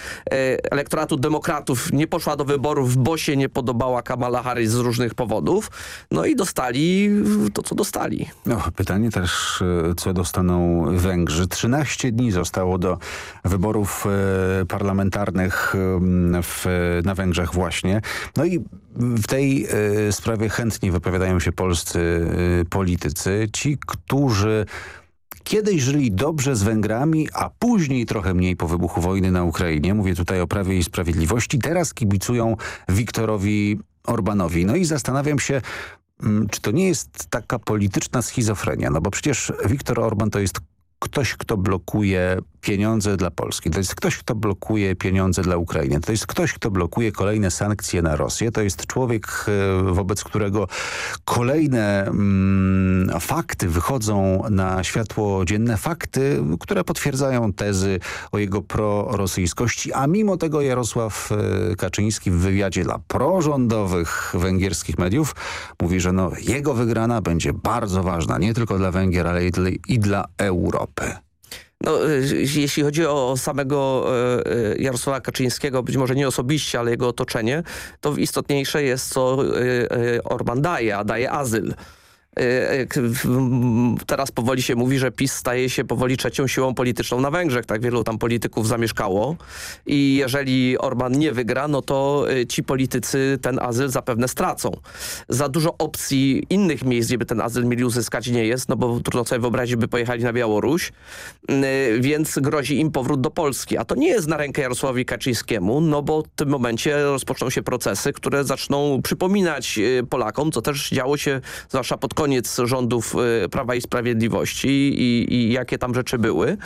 N: elektoratu demokratów nie poszła do wyborów, bo się nie podobała Kamala Harris z różnych powodów, no i dostali to, co dostali.
M: No, pytanie też, co dostaną Węgrzy. 13 dni zostało do wyborów parlamentarnych w, na Węgrzech właśnie. No i w tej e, sprawie chętnie wypowiadają się polscy e, politycy. Ci, którzy kiedyś żyli dobrze z Węgrami, a później trochę mniej po wybuchu wojny na Ukrainie. Mówię tutaj o Prawie i Sprawiedliwości. Teraz kibicują Wiktorowi Orbanowi. No i zastanawiam się, Mm, Czy to nie jest taka polityczna schizofrenia? No bo przecież Viktor Orban to jest ktoś, kto blokuje pieniądze dla Polski. To jest ktoś, kto blokuje pieniądze dla Ukrainy. To jest ktoś, kto blokuje kolejne sankcje na Rosję. To jest człowiek, e, wobec którego kolejne mm, fakty wychodzą na światło dzienne. Fakty, które potwierdzają tezy o jego prorosyjskości. A mimo tego Jarosław e, Kaczyński w wywiadzie dla prorządowych węgierskich mediów mówi, że no, jego wygrana będzie bardzo ważna. Nie tylko dla Węgier, ale i dla, i dla Europy.
N: No, y, jeśli chodzi o samego y, y, Jarosława Kaczyńskiego, być może nie osobiście, ale jego otoczenie, to istotniejsze jest, co y, Orban daje, a daje azyl. Y, y, Teraz powoli się mówi, że PiS staje się powoli trzecią siłą polityczną na Węgrzech. Tak wielu tam polityków zamieszkało. I jeżeli Orban nie wygra, no to y, ci politycy ten azyl zapewne stracą. Za dużo opcji innych miejsc, gdzie by ten azyl mieli uzyskać nie jest, no bo trudno sobie wyobrazić, by pojechali na Białoruś, y, więc grozi im powrót do Polski. A to nie jest na rękę Jarosławowi Kaczyńskiemu, no bo w tym momencie rozpoczną się procesy, które zaczną przypominać Polakom, co też działo się zwłaszcza pod koniec koniec rządów y, Prawa i Sprawiedliwości i, i jakie tam rzeczy były.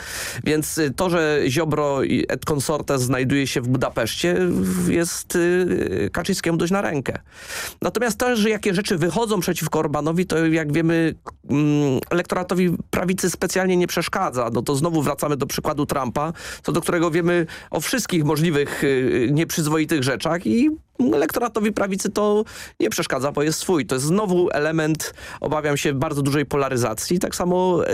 N: Więc y, to, że Ziobro et consortes znajduje się w Budapeszcie jest y, Kaczyńskiemu dość na rękę. Natomiast to, że jakie rzeczy wychodzą przeciwko Orbanowi, to jak wiemy mm, elektoratowi prawicy specjalnie nie przeszkadza. No to znowu wracamy do przykładu Trumpa, co do którego wiemy o wszystkich możliwych nieprzyzwoitych rzeczach i elektoratowi prawicy to nie przeszkadza, bo jest swój. To jest znowu element, obawiam się, bardzo dużej polaryzacji. Tak samo y,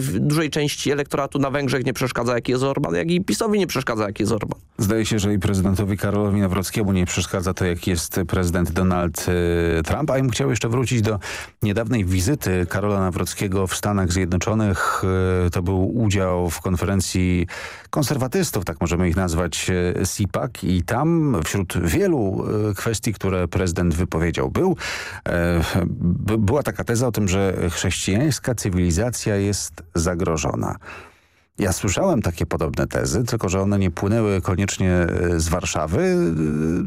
N: w dużej części elektoratu na Węgrzech nie przeszkadza, jaki jest Orban, jak i PiSowi nie przeszkadza, jaki jest Orban.
M: Zdaje się, że i prezydentowi Karolowi Nawrockiemu nie przeszkadza to, jaki jest prezydent Donald y, Trump. A ja bym chciał jeszcze wrócić do niedawnej wizyty Karola Nawrockiego w Stanach Zjednoczonych. Y, to był udział w konferencji konserwatystów, tak możemy ich nazwać, CPAC i tam wśród wielu kwestii, które prezydent wypowiedział, był, była taka teza o tym, że chrześcijańska cywilizacja jest zagrożona. Ja słyszałem takie podobne tezy, tylko że one nie płynęły koniecznie z Warszawy,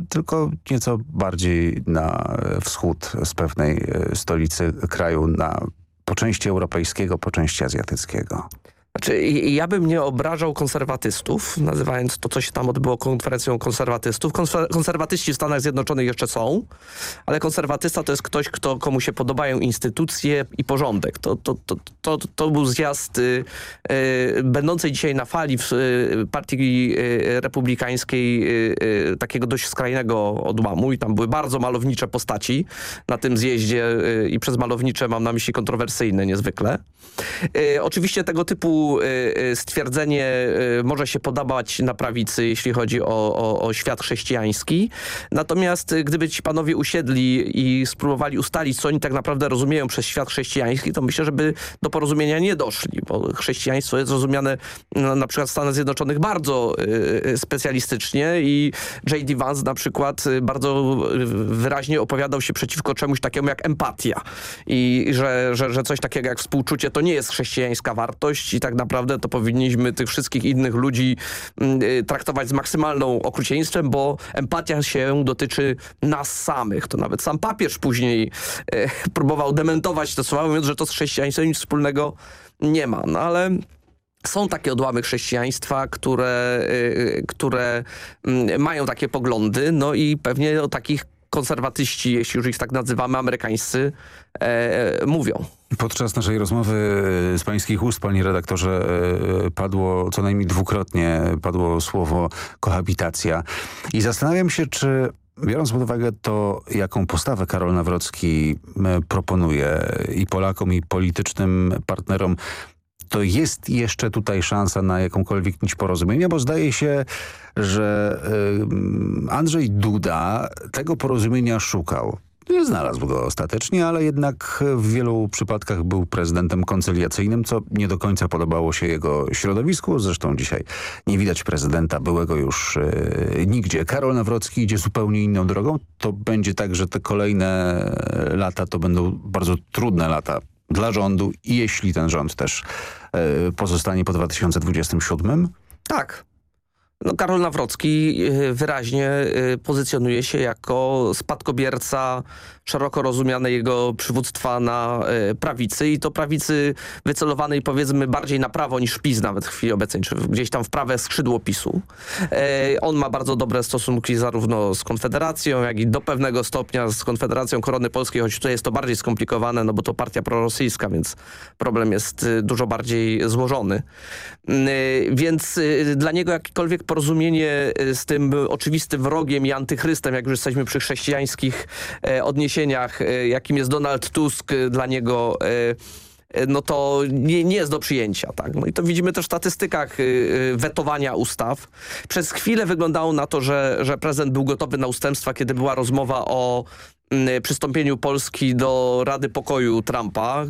M: tylko nieco bardziej na wschód z pewnej stolicy kraju, na po części europejskiego, po części azjatyckiego.
N: Znaczy, ja bym nie obrażał konserwatystów, nazywając to, co się tam odbyło konferencją konserwatystów. Konserwatyści w Stanach Zjednoczonych jeszcze są, ale konserwatysta to jest ktoś, kto, komu się podobają instytucje i porządek. To, to, to, to, to był zjazd y, y, będącej dzisiaj na fali w y, partii y, republikańskiej y, y, takiego dość skrajnego odłamu i tam były bardzo malownicze postaci na tym zjeździe i przez malownicze mam na myśli kontrowersyjne niezwykle. oczywiście tego typu Y, y, stwierdzenie y, może się podobać na prawicy, jeśli chodzi o, o, o, świat chrześcijański. Natomiast gdyby ci panowie usiedli i spróbowali ustalić, co oni tak naprawdę rozumieją przez świat chrześcijański, to myślę, żeby do porozumienia nie doszli, bo chrześcijaństwo jest rozumiane no, na przykład w Stanach Zjednoczonych bardzo specjalistycznie i J.D. Vance na przykład bardzo wyraźnie opowiadał się przeciwko czemuś takiemu jak empatia i że, że, że coś takiego jak współczucie to nie jest chrześcijańska wartość i tak tak naprawdę to powinniśmy tych wszystkich innych ludzi mm, y, traktować z maksymalną okrucieństwem, bo empatia się dotyczy nas samych. To nawet sam papież później y, próbował dementować to słowa, mówiąc, że to z chrześcijaństwem nic wspólnego nie ma. No ale są takie odłamy chrześcijaństwa, które, y, które mm, mają takie poglądy, no i pewnie o takich konserwatyści, jeśli już ich tak nazywamy, amerykańscy, e, mówią.
M: Podczas naszej rozmowy e, z pańskich ust, panie redaktorze, e, padło co najmniej dwukrotnie padło słowo kohabitacja. I zastanawiam się, czy Biorąc pod uwagę to, jaką postawę Karol Nawrocki proponuje i Polakom, i politycznym partnerom, to jest jeszcze tutaj szansa na jakąkolwiek nić porozumienia, bo zdaje się, że Andrzej Duda tego porozumienia szukał. Nie znalazł go ostatecznie, ale jednak w wielu przypadkach był prezydentem koncyliacyjnym, co nie do końca podobało się jego środowisku. Zresztą dzisiaj nie widać prezydenta byłego już e, nigdzie. Karol Nawrocki idzie zupełnie inną drogą. To będzie tak, że te kolejne lata to będą bardzo trudne lata dla rządu jeśli ten rząd też e, pozostanie po 2027?
N: Tak. No, Karol Nawrocki e, wyraźnie e, pozycjonuje się jako spadkobierca szeroko rozumiane jego przywództwa na e, prawicy i to prawicy wycelowanej powiedzmy bardziej na prawo niż PiS nawet w chwili obecnej, czy gdzieś tam w prawe skrzydło PiSu. E, on ma bardzo dobre stosunki zarówno z Konfederacją, jak i do pewnego stopnia z Konfederacją Korony Polskiej, choć tutaj jest to bardziej skomplikowane, no bo to partia prorosyjska, więc problem jest dużo bardziej złożony. Więc dla niego jakiekolwiek porozumienie z tym oczywistym wrogiem i antychrystem, jak już jesteśmy przy chrześcijańskich odniesieniach, odniesieniach, e, jakim jest Donald Tusk e, dla niego e, no to nie, nie, jest do przyjęcia. Tak? No i to widzimy też w statystykach wetowania ustaw. Przez chwilę wyglądało na to, że, że prezydent był gotowy na ustępstwa, kiedy była rozmowa o przystąpieniu Polski do Rady Pokoju Trumpa,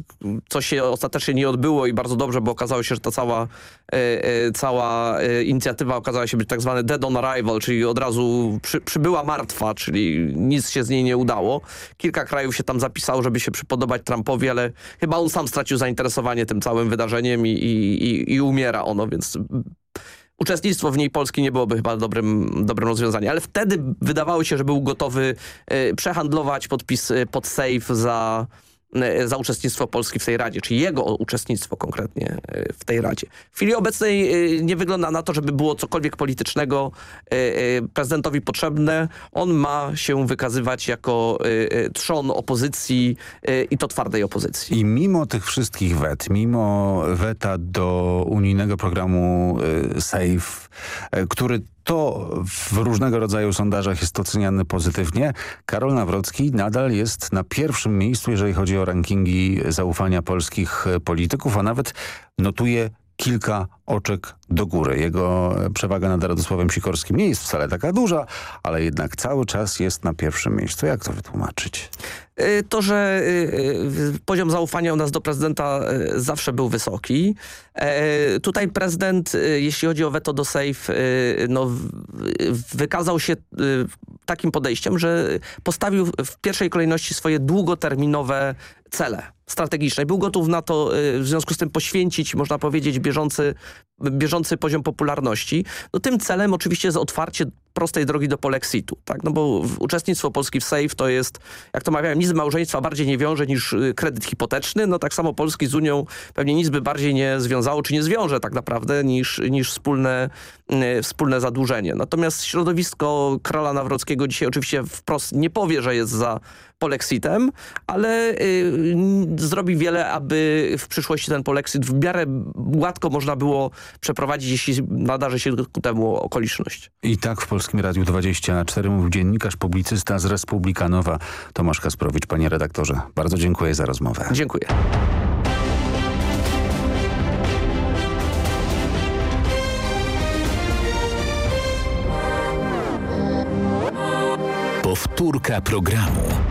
N: co się ostatecznie nie odbyło i bardzo dobrze, bo okazało się, że ta cała, e, e, cała inicjatywa okazała się być tak dead on arrival, czyli od razu przy, przybyła martwa, czyli nic się z niej nie udało. Kilka krajów się tam zapisało, żeby się przypodobać Trumpowi, ale chyba on sam stracił zainteresowanie tym całym wydarzeniem i, i, i, i umiera ono, więc uczestnictwo w niej Polski nie byłoby chyba dobrym, dobrym rozwiązaniem. Ale wtedy wydawało się, że był gotowy y, przehandlować podpis y, pod safe za e, za uczestnictwo Polski w tej Radzie, czy jego uczestnictwo konkretnie e, w tej Radzie. W chwili obecnej e, nie wygląda na to, żeby było cokolwiek politycznego prezydentowi potrzebne. On ma się wykazywać jako trzon opozycji i to twardej opozycji.
M: I mimo tych wszystkich wet, mimo weta do unijnego programu SAFE, który to w różnego rodzaju sondażach jest oceniany pozytywnie. Karol Nawrocki nadal jest na pierwszym miejscu, jeżeli chodzi o rankingi zaufania polskich polityków, a nawet notuje kilka oczek do góry. Jego przewaga nad Radosławem Sikorskim nie jest wcale taka duża, ale jednak cały czas jest na pierwszym miejscu. Jak to wytłumaczyć?
N: Y, to, że y, y, poziom zaufania u nas do prezydenta zawsze był wysoki. E, tutaj prezydent, jeśli chodzi o weto do SAFE, no, wykazał się takim podejściem, że postawił w pierwszej kolejności swoje długoterminowe cele strategiczne. Był gotów na to w związku z tym poświęcić, można powiedzieć, bieżący, bieżący poziom popularności. No, tym celem oczywiście jest otwarcie prostej drogi do polexitu, tak? No bo uczestnictwo Polski w SAFE to jest, jak to mawiałem, nic małżeństwa bardziej nie wiąże niż y, kredyt hipoteczny, no tak samo Polski z Unią pewnie nic by bardziej nie związało, czy nie zwiąże tak naprawdę niż, niż wspólne, y, wspólne zadłużenie. Natomiast środowisko Karola Nawrockiego dzisiaj oczywiście wprost nie powie, że jest za polexitem, ale y, zrobi wiele, aby w przyszłości ten polexit w miarę gładko można było przeprowadzić, jeśli nadarzy się ku temu okoliczność.
M: I tak w Polskim Radiu 24 mówił dziennikarz, publicysta z Republikanowa Tomasz Kasprowicz. Panie redaktorze, bardzo dziękuję za rozmowę.
N: Dziękuję.
J: Powtórka programu.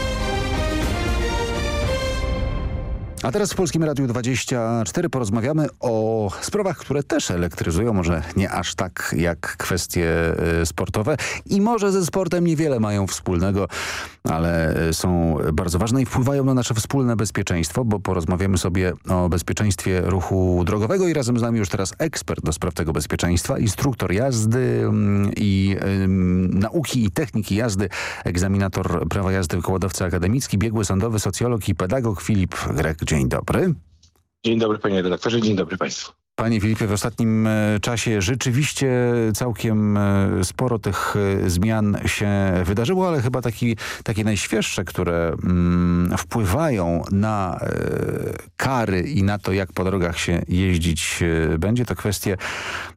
M: A teraz w Polskim Radiu 24 porozmawiamy o sprawach, które też elektryzują, może nie aż tak jak kwestie y, sportowe i może ze sportem niewiele mają wspólnego, ale y, są bardzo ważne i wpływają na nasze wspólne bezpieczeństwo, bo porozmawiamy sobie o bezpieczeństwie ruchu drogowego i razem z nami już teraz ekspert do spraw tego bezpieczeństwa, instruktor jazdy mm, i nauki i techniki jazdy, egzaminator prawa jazdy, wykładowca akademicki, biegły sądowy, socjolog i pedagog Filip Grek. Dzień dobry.
O: Dzień dobry panie redaktorze, dzień dobry państwu.
M: Panie Filipie, w ostatnim e, czasie rzeczywiście całkiem e, sporo tych e, zmian się wydarzyło, ale chyba taki, takie najświeższe, które mm, wpływają na kary i na to, jak po drogach się jeździć będzie, to kwestie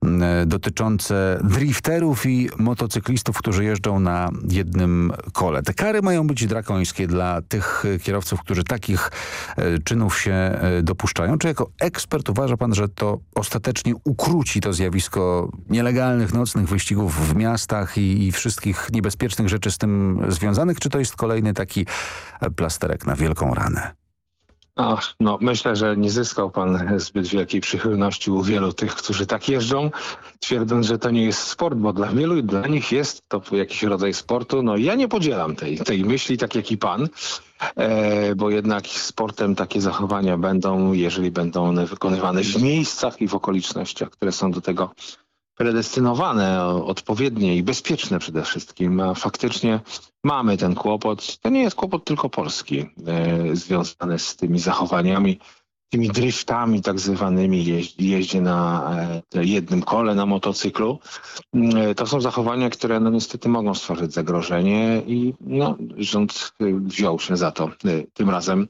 M: mm, dotyczące drifterów i motocyklistów, którzy jeżdżą na jednym kole. Te kary mają być drakońskie dla tych kierowców, którzy takich czynów się dopuszczają. Czy jako ekspert uważa pan, że to ostatecznie ukróci to zjawisko nielegalnych nocnych wyścigów w miastach i, i wszystkich niebezpiecznych rzeczy z tym związanych, czy to jest kolejny taki plasterek na wielką ranę?
O: Ach, no, myślę, że nie zyskał pan zbyt wielkiej przychylności u wielu tych, którzy tak jeżdżą, twierdząc, że to nie jest sport, bo dla wielu dla nich jest to jakiś rodzaj sportu. No ja nie podzielam tej, tej myśli, tak jak i pan, e, bo jednak sportem takie zachowania będą, jeżeli będą one wykonywane w miejscach i w okolicznościach, które są do tego predestynowane, odpowiednie i bezpieczne przede wszystkim, a faktycznie mamy ten kłopot. To nie jest kłopot tylko polski, e, związany z tymi zachowaniami, tymi driftami tak zwanymi, jeździe na e, jednym kole na motocyklu. E, to są zachowania, które no niestety mogą stworzyć zagrożenie i no, rząd wziął się za to tym razem.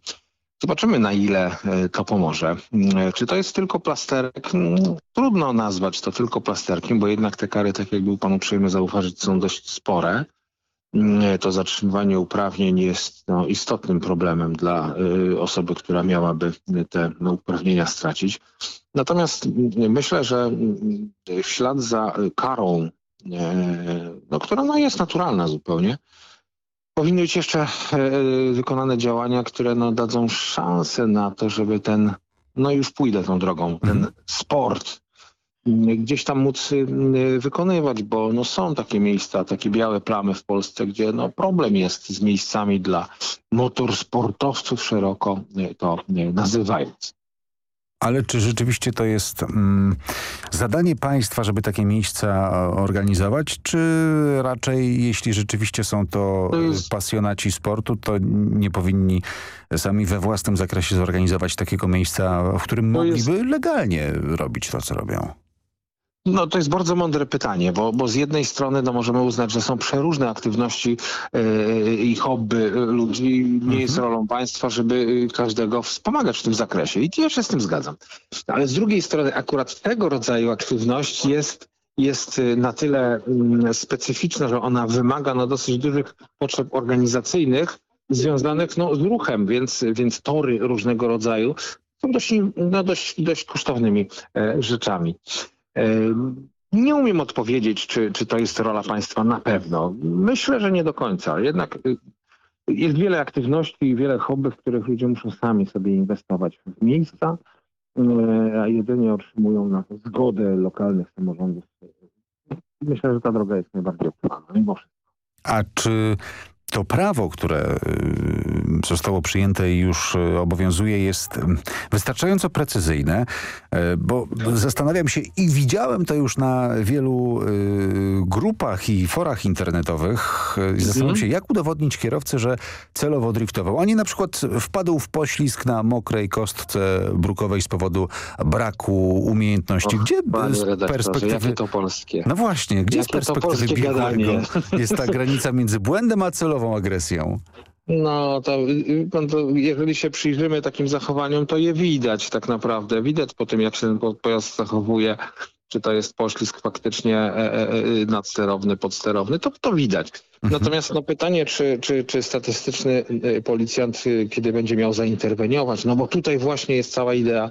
O: Zobaczymy na ile e, to pomoże. E, czy to jest tylko plasterek? Mm, trudno nazwać to tylko plasterkiem, bo jednak te kary, tak jak był pan uprzejmy zauważyć, są dość spore. Mm, e, to zatrzymywanie uprawnień jest no, istotnym problemem dla osoby, która miałaby te no, uprawnienia stracić. Natomiast mm, myślę, że w ślad za karą, no, która no, jest naturalna zupełnie, Powinny być jeszcze e, wykonane działania, które no, dadzą szansę na to, żeby ten, no już pójdę tą drogą, ten mhm. sport gdzieś tam móc y, wykonywać, bo no, są takie miejsca, takie białe plamy w Polsce, gdzie no, problem jest z miejscami dla motorsportowców szeroko y, to y, nazywając.
M: Ale czy rzeczywiście to jest mm, zadanie państwa, żeby takie miejsca organizować, czy raczej jeśli rzeczywiście są to, to jest... pasjonaci sportu, to nie powinni sami we własnym zakresie zorganizować takiego miejsca, w którym to mogliby jest... legalnie robić to, co robią?
O: No to jest bardzo mądre pytanie, bo, bo z jednej strony no, możemy uznać, że są przeróżne aktywności yy, i hobby ludzi. Nie mhm. jest rolą państwa, żeby każdego wspomagać w tym zakresie. I ja się z tym zgadzam. Ale z drugiej strony akurat tego rodzaju aktywność jest jest na tyle specyficzna, że ona wymaga no, dosyć dużych potrzeb organizacyjnych związanych no, z ruchem, więc, więc tory różnego rodzaju są dość, no, dość, dość kosztownymi e, rzeczami. Nie umiem odpowiedzieć, czy, czy to jest rola państwa na pewno. Myślę, że nie do końca. Jednak y, jest wiele aktywności i wiele hobby, w których ludzie muszą sami sobie inwestować w miejsca, y, a jedynie otrzymują na to zgodę lokalnych samorządów. Myślę, że ta droga jest najbardziej wszystko.
M: A czy to prawo, które y, zostało przyjęte i już y, obowiązuje jest wystarczająco precyzyjne, y, bo zastanawiam się i widziałem to już na wielu grupach i forach internetowych. Zastanawiam się, jak udowodnić kierowcy, że celowo driftował, a nie na przykład wpadł w poślizg na mokrej kostce brukowej z powodu braku umiejętności.
O: Och,
M: gdzie
O: z perspektywy... to polskie?
M: No właśnie, gdzie jakie z perspektywy biegłego jest ta granica między błędem a agresją.
O: No, to, to, jeżeli się przyjrzymy takim zachowaniom, to je widać tak naprawdę. Widać po tym, jak się ten pojazd zachowuje, czy to jest poślizg faktycznie e, e, e, nadsterowny, podsterowny, to, to widać. Mhm. Natomiast no, pytanie, czy, czy, czy statystyczny policjant kiedy będzie miał zainterweniować, no bo tutaj właśnie jest cała idea,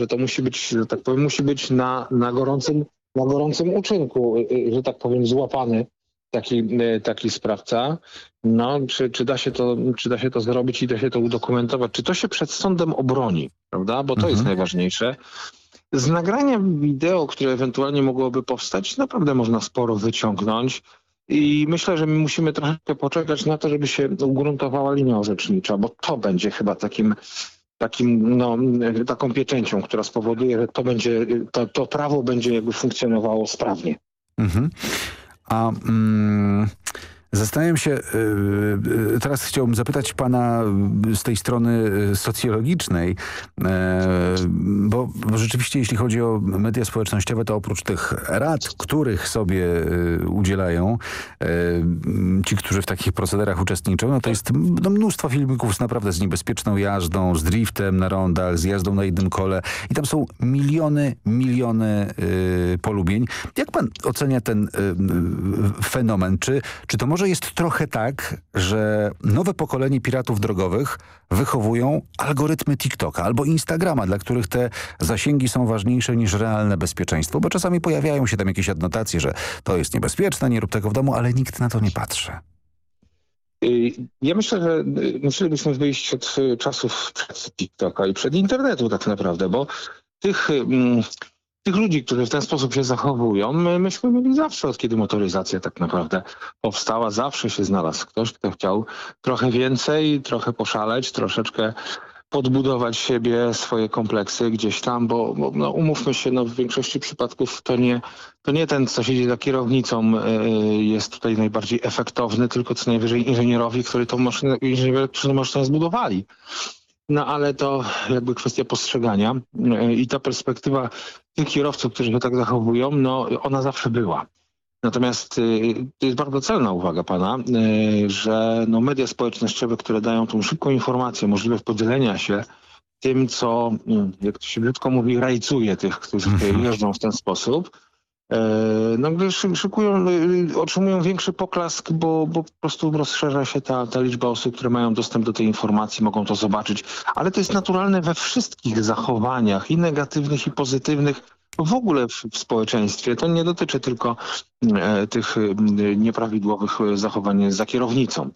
O: że to musi być, że tak powiem, musi być na, na, gorącym, na gorącym uczynku, że tak powiem, złapany taki, taki sprawca. No, czy, czy, da się to, czy da się to zrobić i da się to udokumentować? Czy to się przed sądem obroni, prawda? Bo to mhm. jest najważniejsze. Z nagrania wideo, które ewentualnie mogłoby powstać, naprawdę można sporo wyciągnąć. I myślę, że my musimy trochę poczekać na to, żeby się ugruntowała linia orzecznicza, bo to będzie chyba takim, takim no, taką pieczęcią, która spowoduje, że to, będzie, to, to prawo będzie jakby funkcjonowało sprawnie. Mhm.
M: A mm, Zastanawiam się, y, y, teraz chciałbym zapytać pana z tej strony y, socjologicznej, bo, rzeczywiście jeśli chodzi o media społecznościowe, to oprócz tych rad, których sobie udzielają ci, którzy w takich procederach uczestniczą, no to jest no, mnóstwo filmików z naprawdę z niebezpieczną jazdą, z driftem na rondach, z jazdą na jednym kole i tam są miliony, miliony polubień. Jak pan ocenia ten fenomen? Czy, czy to może może jest trochę tak, że nowe pokolenie piratów drogowych wychowują algorytmy TikToka albo Instagrama, dla których te zasięgi są ważniejsze niż realne bezpieczeństwo, bo czasami pojawiają się tam jakieś adnotacje, że to jest niebezpieczne, nie rób tego w domu, ale nikt na to nie patrzy.
O: Y, ja myślę, że y, musielibyśmy wyjść od y, czasów przed TikToka i przed internetu tak naprawdę, bo tych mm, tych ludzi, którzy w ten sposób się zachowują, my, myśmy mieli zawsze, od kiedy motoryzacja tak naprawdę powstała, zawsze się znalazł ktoś, kto chciał trochę więcej, trochę poszaleć, troszeczkę podbudować siebie, swoje kompleksy gdzieś tam, bo, bo no, umówmy się, no, w większości przypadków to nie, to nie ten, co siedzi za kierownicą yy, jest tutaj najbardziej efektowny, tylko co najwyżej inżynierowie, którzy tą maszynę, inżynierowie, którzy maszynę zbudowali. No ale to jakby kwestia postrzegania yy, i ta perspektywa tych kierowców, którzy się tak zachowują, no ona zawsze była. Natomiast y, to jest bardzo celna uwaga pana, y, że no, media społecznościowe, które dają tą szybką informację, możliwość podzielenia się tym, co, y, jak to się brzydko mówi, rajcuje tych, którzy mhm. jeżdżą w ten sposób, E, no, szykują, y, otrzymują większy poklask, bo, bo po prostu rozszerza się ta, ta liczba osób, które mają dostęp do tej informacji, mogą to zobaczyć. Ale to jest naturalne we wszystkich zachowaniach, i negatywnych, i pozytywnych, w ogóle w, w społeczeństwie. To nie dotyczy tylko e, tych e, nieprawidłowych zachowań za kierownicą.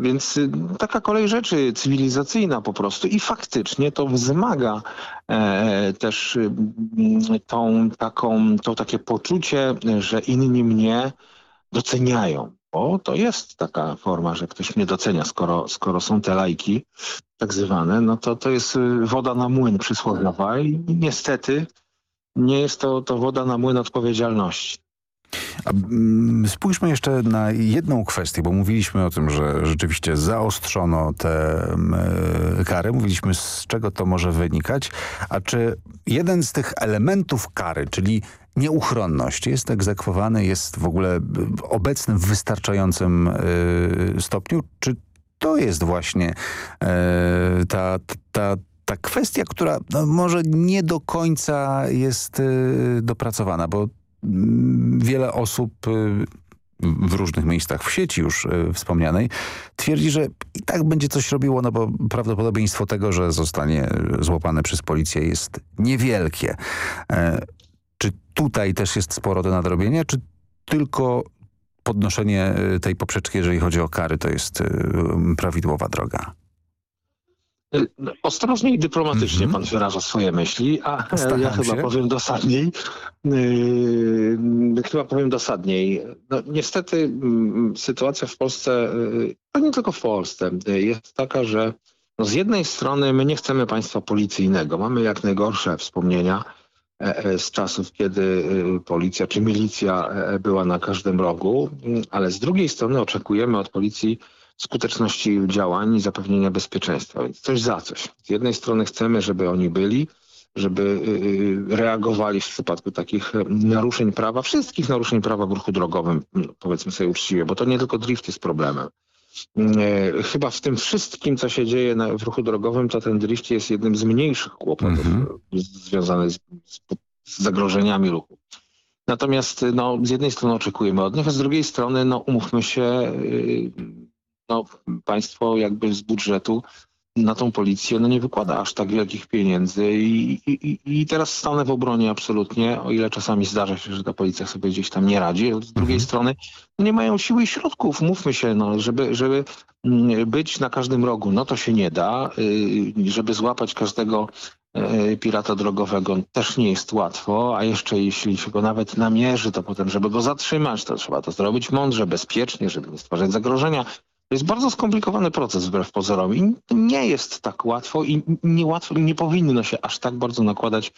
O: Więc y, taka kolej rzeczy cywilizacyjna po prostu i faktycznie to wzmaga e, też y, tą taką, to takie poczucie, że inni mnie doceniają. Bo to jest taka forma, że ktoś mnie docenia, skoro, skoro są te lajki. tak zwane, no to to jest y, woda na młyn przysłowiowa i niestety nie jest to, to woda na młyn odpowiedzialności.
M: Mm, spójrzmy jeszcze na jedną kwestię, bo mówiliśmy o tym, że rzeczywiście zaostrzono te mm, kary. Mówiliśmy, z czego to może wynikać. A czy jeden z tych elementów kary, czyli nieuchronność, jest egzekwowany, jest w ogóle y, obecny w wystarczającym y, stopniu? Czy to jest właśnie ta, ta, ta kwestia, która no, może nie do końca jest dopracowana, bo wiele osób y, w różnych miejscach w sieci już y, wspomnianej twierdzi, że i tak będzie coś robiło, no bo prawdopodobieństwo tego, że zostanie złapane przez policję jest niewielkie. E, czy tutaj też jest sporo do nadrobienia, czy tylko podnoszenie y, tej poprzeczki, jeżeli chodzi o kary, to jest prawidłowa droga?
O: Ostrożnie i dyplomatycznie pan wyraża swoje myśli, a.
M: Staram
O: ja chyba
M: się.
O: powiem dosadniej. Yy, chyba powiem dosadniej. No, niestety mm, sytuacja w Polsce, yy, a nie tylko w Polsce, yy, jest taka, że no, z jednej strony my nie chcemy państwa policyjnego. Mamy jak najgorsze wspomnienia e, e, z czasów, kiedy y, policja czy milicja e, była na każdym rogu, mm, ale z drugiej strony oczekujemy od policji skuteczności działań i zapewnienia bezpieczeństwa. Więc coś za coś. Z jednej strony chcemy, żeby oni byli, żeby y, y, reagowali w przypadku takich y, naruszeń prawa, wszystkich naruszeń prawa w ruchu drogowym, no, powiedzmy sobie uczciwie, bo to nie tylko drift jest problemem. E, Chyba w tym wszystkim, co się dzieje w ruchu drogowym, to ten drift jest jednym z mniejszych kłopotów y, związanych z, z, zagrożeniami ruchu. Natomiast no, z jednej strony oczekujemy od nich, a z drugiej strony no, umówmy się, y, no, państwo jakby z budżetu na tą policję no, nie wykłada aż tak wielkich pieniędzy i, i, i- teraz stanę w obronie absolutnie, o ile czasami zdarza się, że ta policja sobie gdzieś tam nie radzi. Z drugiej strony no, nie mają siły i środków, mówmy się, no, żeby, żeby mm, być na każdym rogu, no to się nie da. Y, Żeby złapać każdego y, pirata drogowego też nie jest łatwo, a jeszcze jeśli się go nawet namierzy, to potem, żeby go zatrzymać, to trzeba to zrobić mądrze, bezpiecznie, żeby nie stwarzać zagrożenia. To jest bardzo skomplikowany proces wbrew pozorom i nie jest tak łatwo i nie, łatwo, nie powinno się aż tak bardzo nakładać,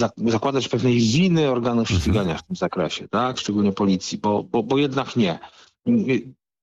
O: zak- zakładać pewnej winy organów ścigania w tym zakresie, tak? szczególnie policji, bo, bo, bo jednak nie.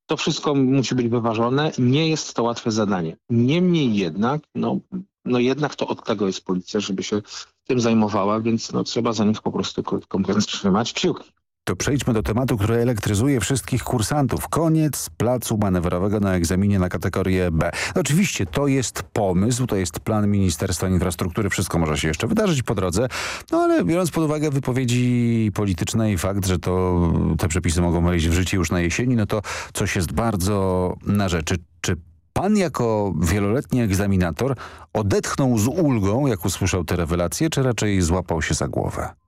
O: To wszystko musi być wyważone. Nie jest to łatwe zadanie. Niemniej jednak, no, no jednak to od tego jest policja, żeby się tym zajmowała, więc no, trzeba za nich po prostu krótko mówiąc trzymać kciuki.
M: To przejdźmy do tematu, który elektryzuje wszystkich kursantów. Koniec placu manewrowego na egzaminie na kategorię B. Oczywiście to jest pomysł, to jest plan Ministerstwa Infrastruktury. Wszystko może się jeszcze wydarzyć po drodze. No ale biorąc pod uwagę wypowiedzi polityczne i fakt, że to te przepisy mogą wejść w życie już na jesieni, no to coś jest bardzo na rzeczy. Czy pan jako wieloletni egzaminator odetchnął z ulgą, jak usłyszał te rewelacje, czy raczej złapał się za głowę?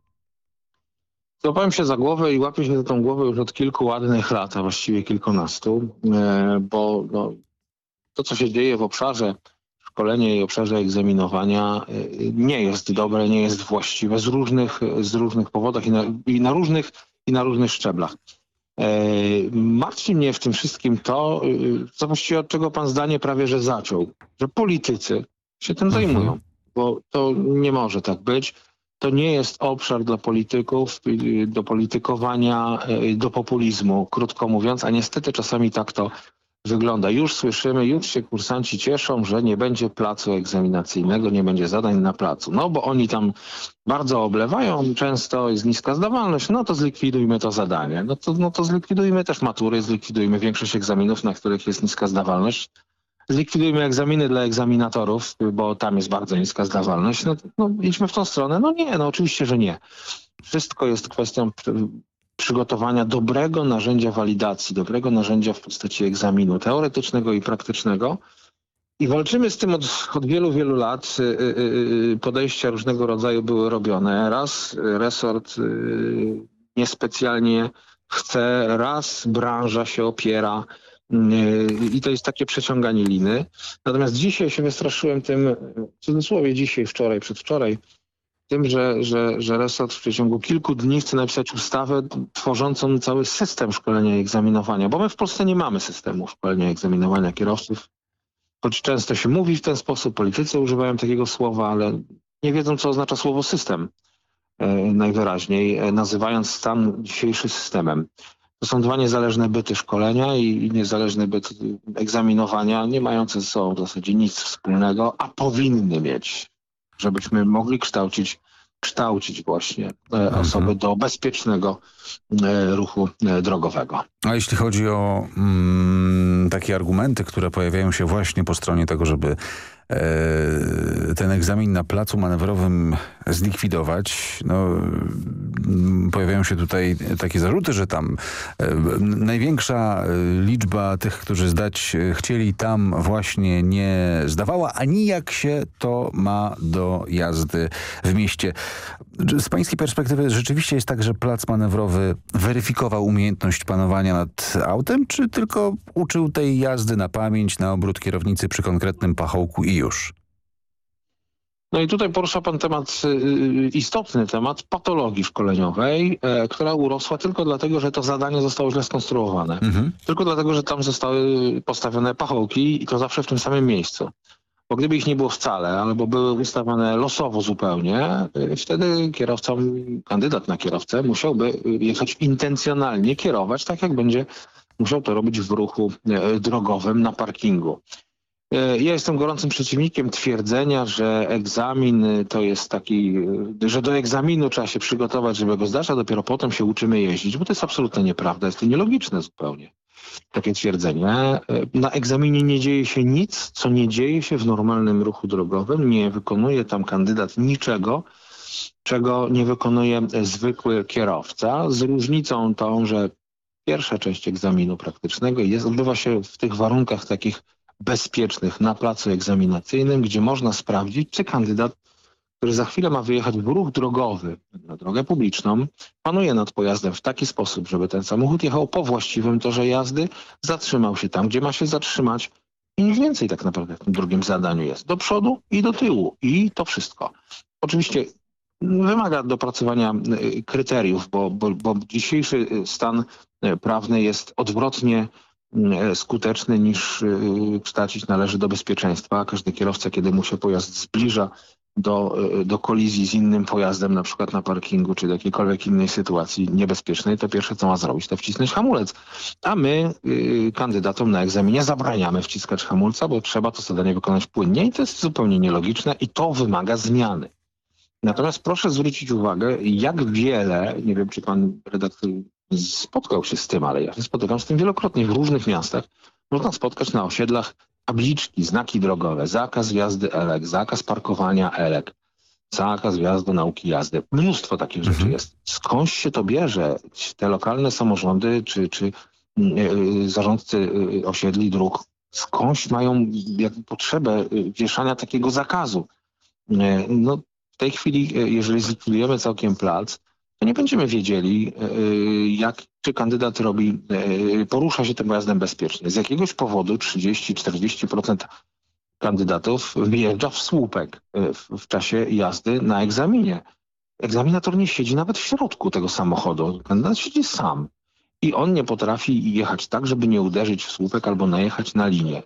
O: Złapałem się za głowę i łapię się za tą głowę już od kilku ładnych lat, a właściwie kilkunastu, e, bo no, to, co się dzieje w obszarze szkolenia i obszarze egzaminowania e, nie jest dobre, nie jest właściwe z różnych, z różnych powodów i na, i na różnych i na różnych szczeblach. E, Martwi mnie w tym wszystkim to, co właściwie od czego pan zdanie prawie że zaczął, że politycy się tym zajmują, bo to nie może tak być. To nie jest obszar dla polityków, y, do politykowania, y, do populizmu, krótko mówiąc, a niestety czasami tak to wygląda. Już słyszymy, już się kursanci cieszą, że nie będzie placu egzaminacyjnego, nie będzie zadań na placu. No bo oni tam bardzo oblewają, często jest niska zdawalność, no to zlikwidujmy to zadanie. No to, no to zlikwidujmy też matury, zlikwidujmy większość egzaminów, na których jest niska zdawalność. Zlikwidujmy egzaminy dla egzaminatorów, bo tam jest bardzo niska zdawalność. No, no idźmy w tą stronę. No nie, no oczywiście, że nie. Wszystko jest kwestią przy- przygotowania dobrego narzędzia walidacji, dobrego narzędzia w postaci egzaminu teoretycznego i praktycznego. I walczymy z tym od, od wielu, wielu lat. Y, y, y, Podejścia różnego rodzaju były robione. Raz resort niespecjalnie chce, raz branża się opiera i to jest takie przeciąganie liny. Natomiast dzisiaj się wystraszyłem tym, w cudzysłowie dzisiaj, wczoraj, przedwczoraj, tym, że, że, że resort w przeciągu kilku dni chce napisać ustawę tworzącą cały system szkolenia i egzaminowania, bo my w Polsce nie mamy systemu szkolenia i egzaminowania kierowców. choć często się mówi w ten sposób, politycy używają takiego słowa, ale nie wiedzą, co oznacza słowo system e, najwyraźniej, e, nazywając stan dzisiejszy systemem. To są dwa niezależne byty szkolenia i niezależne byty egzaminowania, nie mające ze sobą w zasadzie nic wspólnego, a powinny mieć, żebyśmy mogli kształcić, kształcić właśnie e, osoby do bezpiecznego e, ruchu e, drogowego.
M: A jeśli chodzi o mm, takie argumenty, które pojawiają się właśnie po stronie tego, żeby ten egzamin na placu manewrowym zlikwidować, no, mm, pojawiają się tutaj takie zarzuty, że tam e, największa e, liczba tych, którzy zdać e, chcieli, tam właśnie nie zdawała, a nijak się to ma do jazdy w mieście. Z pańskiej perspektywy rzeczywiście jest tak, że plac manewrowy weryfikował umiejętność panowania nad autem, czy tylko uczył tej jazdy na pamięć, na obrót kierownicy przy konkretnym pachołku i już?
O: No i tutaj porusza pan temat, y, istotny temat patologii szkoleniowej, e, która urosła tylko dlatego, że to zadanie zostało źle skonstruowane. Tylko dlatego, że tam zostały postawione pachołki i to zawsze w tym samym miejscu. Bo gdyby ich nie było wcale, albo były ustawione losowo zupełnie, wtedy kierowca, kandydat na kierowcę musiałby jechać intencjonalnie, kierować tak, jak będzie musiał to robić w ruchu e, drogowym na parkingu. E, Ja jestem gorącym przeciwnikiem twierdzenia, że egzamin to jest taki, e, że do egzaminu trzeba się przygotować, żeby go zdać, a dopiero potem się uczymy jeździć, bo to jest absolutnie nieprawda, jest to nielogiczne zupełnie. Takie twierdzenie. E, Na egzaminie nie dzieje się nic, co nie dzieje się w normalnym ruchu drogowym. Nie wykonuje tam kandydat niczego, czego nie wykonuje zwykły kierowca. Z różnicą tą, że pierwsza część egzaminu praktycznego jest, odbywa się w tych warunkach takich bezpiecznych na placu egzaminacyjnym, gdzie można sprawdzić, czy kandydat, który za chwilę ma wyjechać w ruch drogowy na drogę publiczną, panuje nad pojazdem w taki sposób, żeby ten samochód jechał po właściwym torze jazdy, zatrzymał się tam, gdzie ma się zatrzymać i nic więcej tak naprawdę w tym drugim zadaniu jest. Do przodu i do tyłu i to wszystko. Oczywiście wymaga dopracowania y, kryteriów, bo, bo, bo dzisiejszy y, stan y, prawny jest odwrotnie skuteczny niż y, kształcić należy do bezpieczeństwa. Każdy kierowca, kiedy mu się pojazd zbliża do, y, do kolizji z innym pojazdem, na przykład na parkingu czy w jakiejkolwiek innej sytuacji niebezpiecznej, to pierwsze co ma zrobić, to wcisnąć hamulec. A my y, kandydatom na egzaminie zabraniamy wciskać hamulca, bo trzeba to zadanie wykonać płynnie i to jest zupełnie nielogiczne i to wymaga zmiany. Natomiast proszę zwrócić uwagę, jak wiele, nie wiem czy pan redaktor spotkał się z tym, ale ja się spotykam z tym wielokrotnie w różnych miastach. Można spotkać na osiedlach tabliczki, znaki drogowe, zakaz wjazdy elek, zakaz parkowania elek, zakaz wjazdu nauki jazdy. Mnóstwo takich rzeczy jest. Skądś się to bierze? Te lokalne samorządy czy, czy yy, zarządcy yy, osiedli dróg skądś mają jakby potrzebę wieszania takiego zakazu. No, w tej chwili, jeżeli zlikwidujemy całkiem plac, to nie będziemy wiedzieli, yy, jak, czy kandydat robi, yy, porusza się tym pojazdem bezpiecznie. Z jakiegoś powodu 30-40% kandydatów wyjeżdża w słupek w czasie jazdy na egzaminie. Egzaminator nie siedzi nawet w środku tego samochodu. Kandydat siedzi sam. I on nie potrafi jechać tak, żeby nie uderzyć w słupek albo najechać na linię.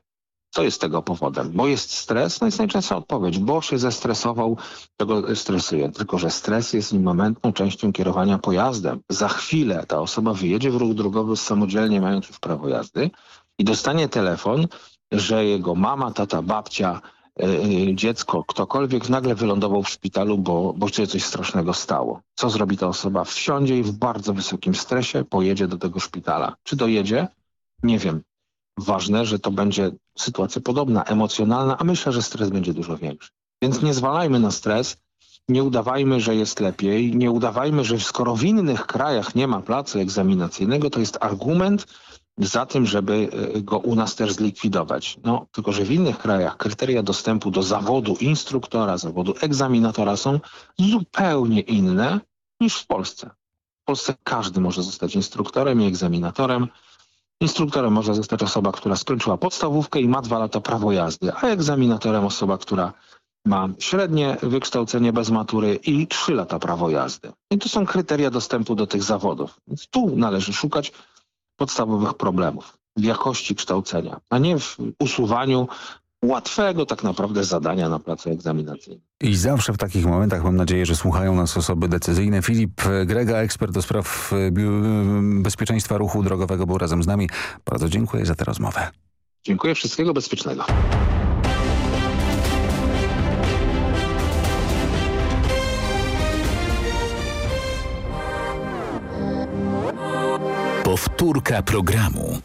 O: Co jest tego powodem? Bo jest stres? No jest najczęstsza odpowiedź. Bo się zestresował, to go stresuje. Tylko, że stres jest immamentną częścią kierowania pojazdem. Za chwilę ta osoba wyjedzie w ruch drogowy samodzielnie, mając już prawo jazdy i dostanie telefon, że jego mama, tata, babcia, yy, dziecko, ktokolwiek nagle wylądował w szpitalu, bo, bo się coś strasznego stało. Co zrobi ta osoba? Wsiądzie i w bardzo wysokim stresie pojedzie do tego szpitala. Czy dojedzie? Nie wiem. Ważne, że to będzie sytuacja podobna, emocjonalna, a myślę, że stres będzie dużo większy. Więc nie zwalajmy na stres, nie udawajmy, że jest lepiej, nie udawajmy, że skoro w innych krajach nie ma placu egzaminacyjnego, to jest argument za tym, żeby e, go u nas też zlikwidować. No, tylko że w innych krajach kryteria dostępu do zawodu instruktora, zawodu egzaminatora są zupełnie inne niż w Polsce. W Polsce każdy może zostać instruktorem i egzaminatorem. Instruktorem może zostać osoba, która skończyła podstawówkę i ma dwa lata prawo jazdy, a egzaminatorem osoba, która ma średnie wykształcenie bez matury i trzy lata prawo jazdy. I to są kryteria dostępu do tych zawodów. Więc tu należy szukać podstawowych problemów w jakości kształcenia, a nie w usuwaniu łatwego tak naprawdę zadania na placu egzaminacyjnym.
M: I zawsze w takich momentach mam nadzieję, że słuchają nas osoby decyzyjne. Filip Grega, ekspert do spraw e, biu- bezpieczeństwa ruchu drogowego był razem z nami. Bardzo dziękuję za tę rozmowę.
O: Dziękuję, wszystkiego bezpiecznego.
J: Powtórka programu.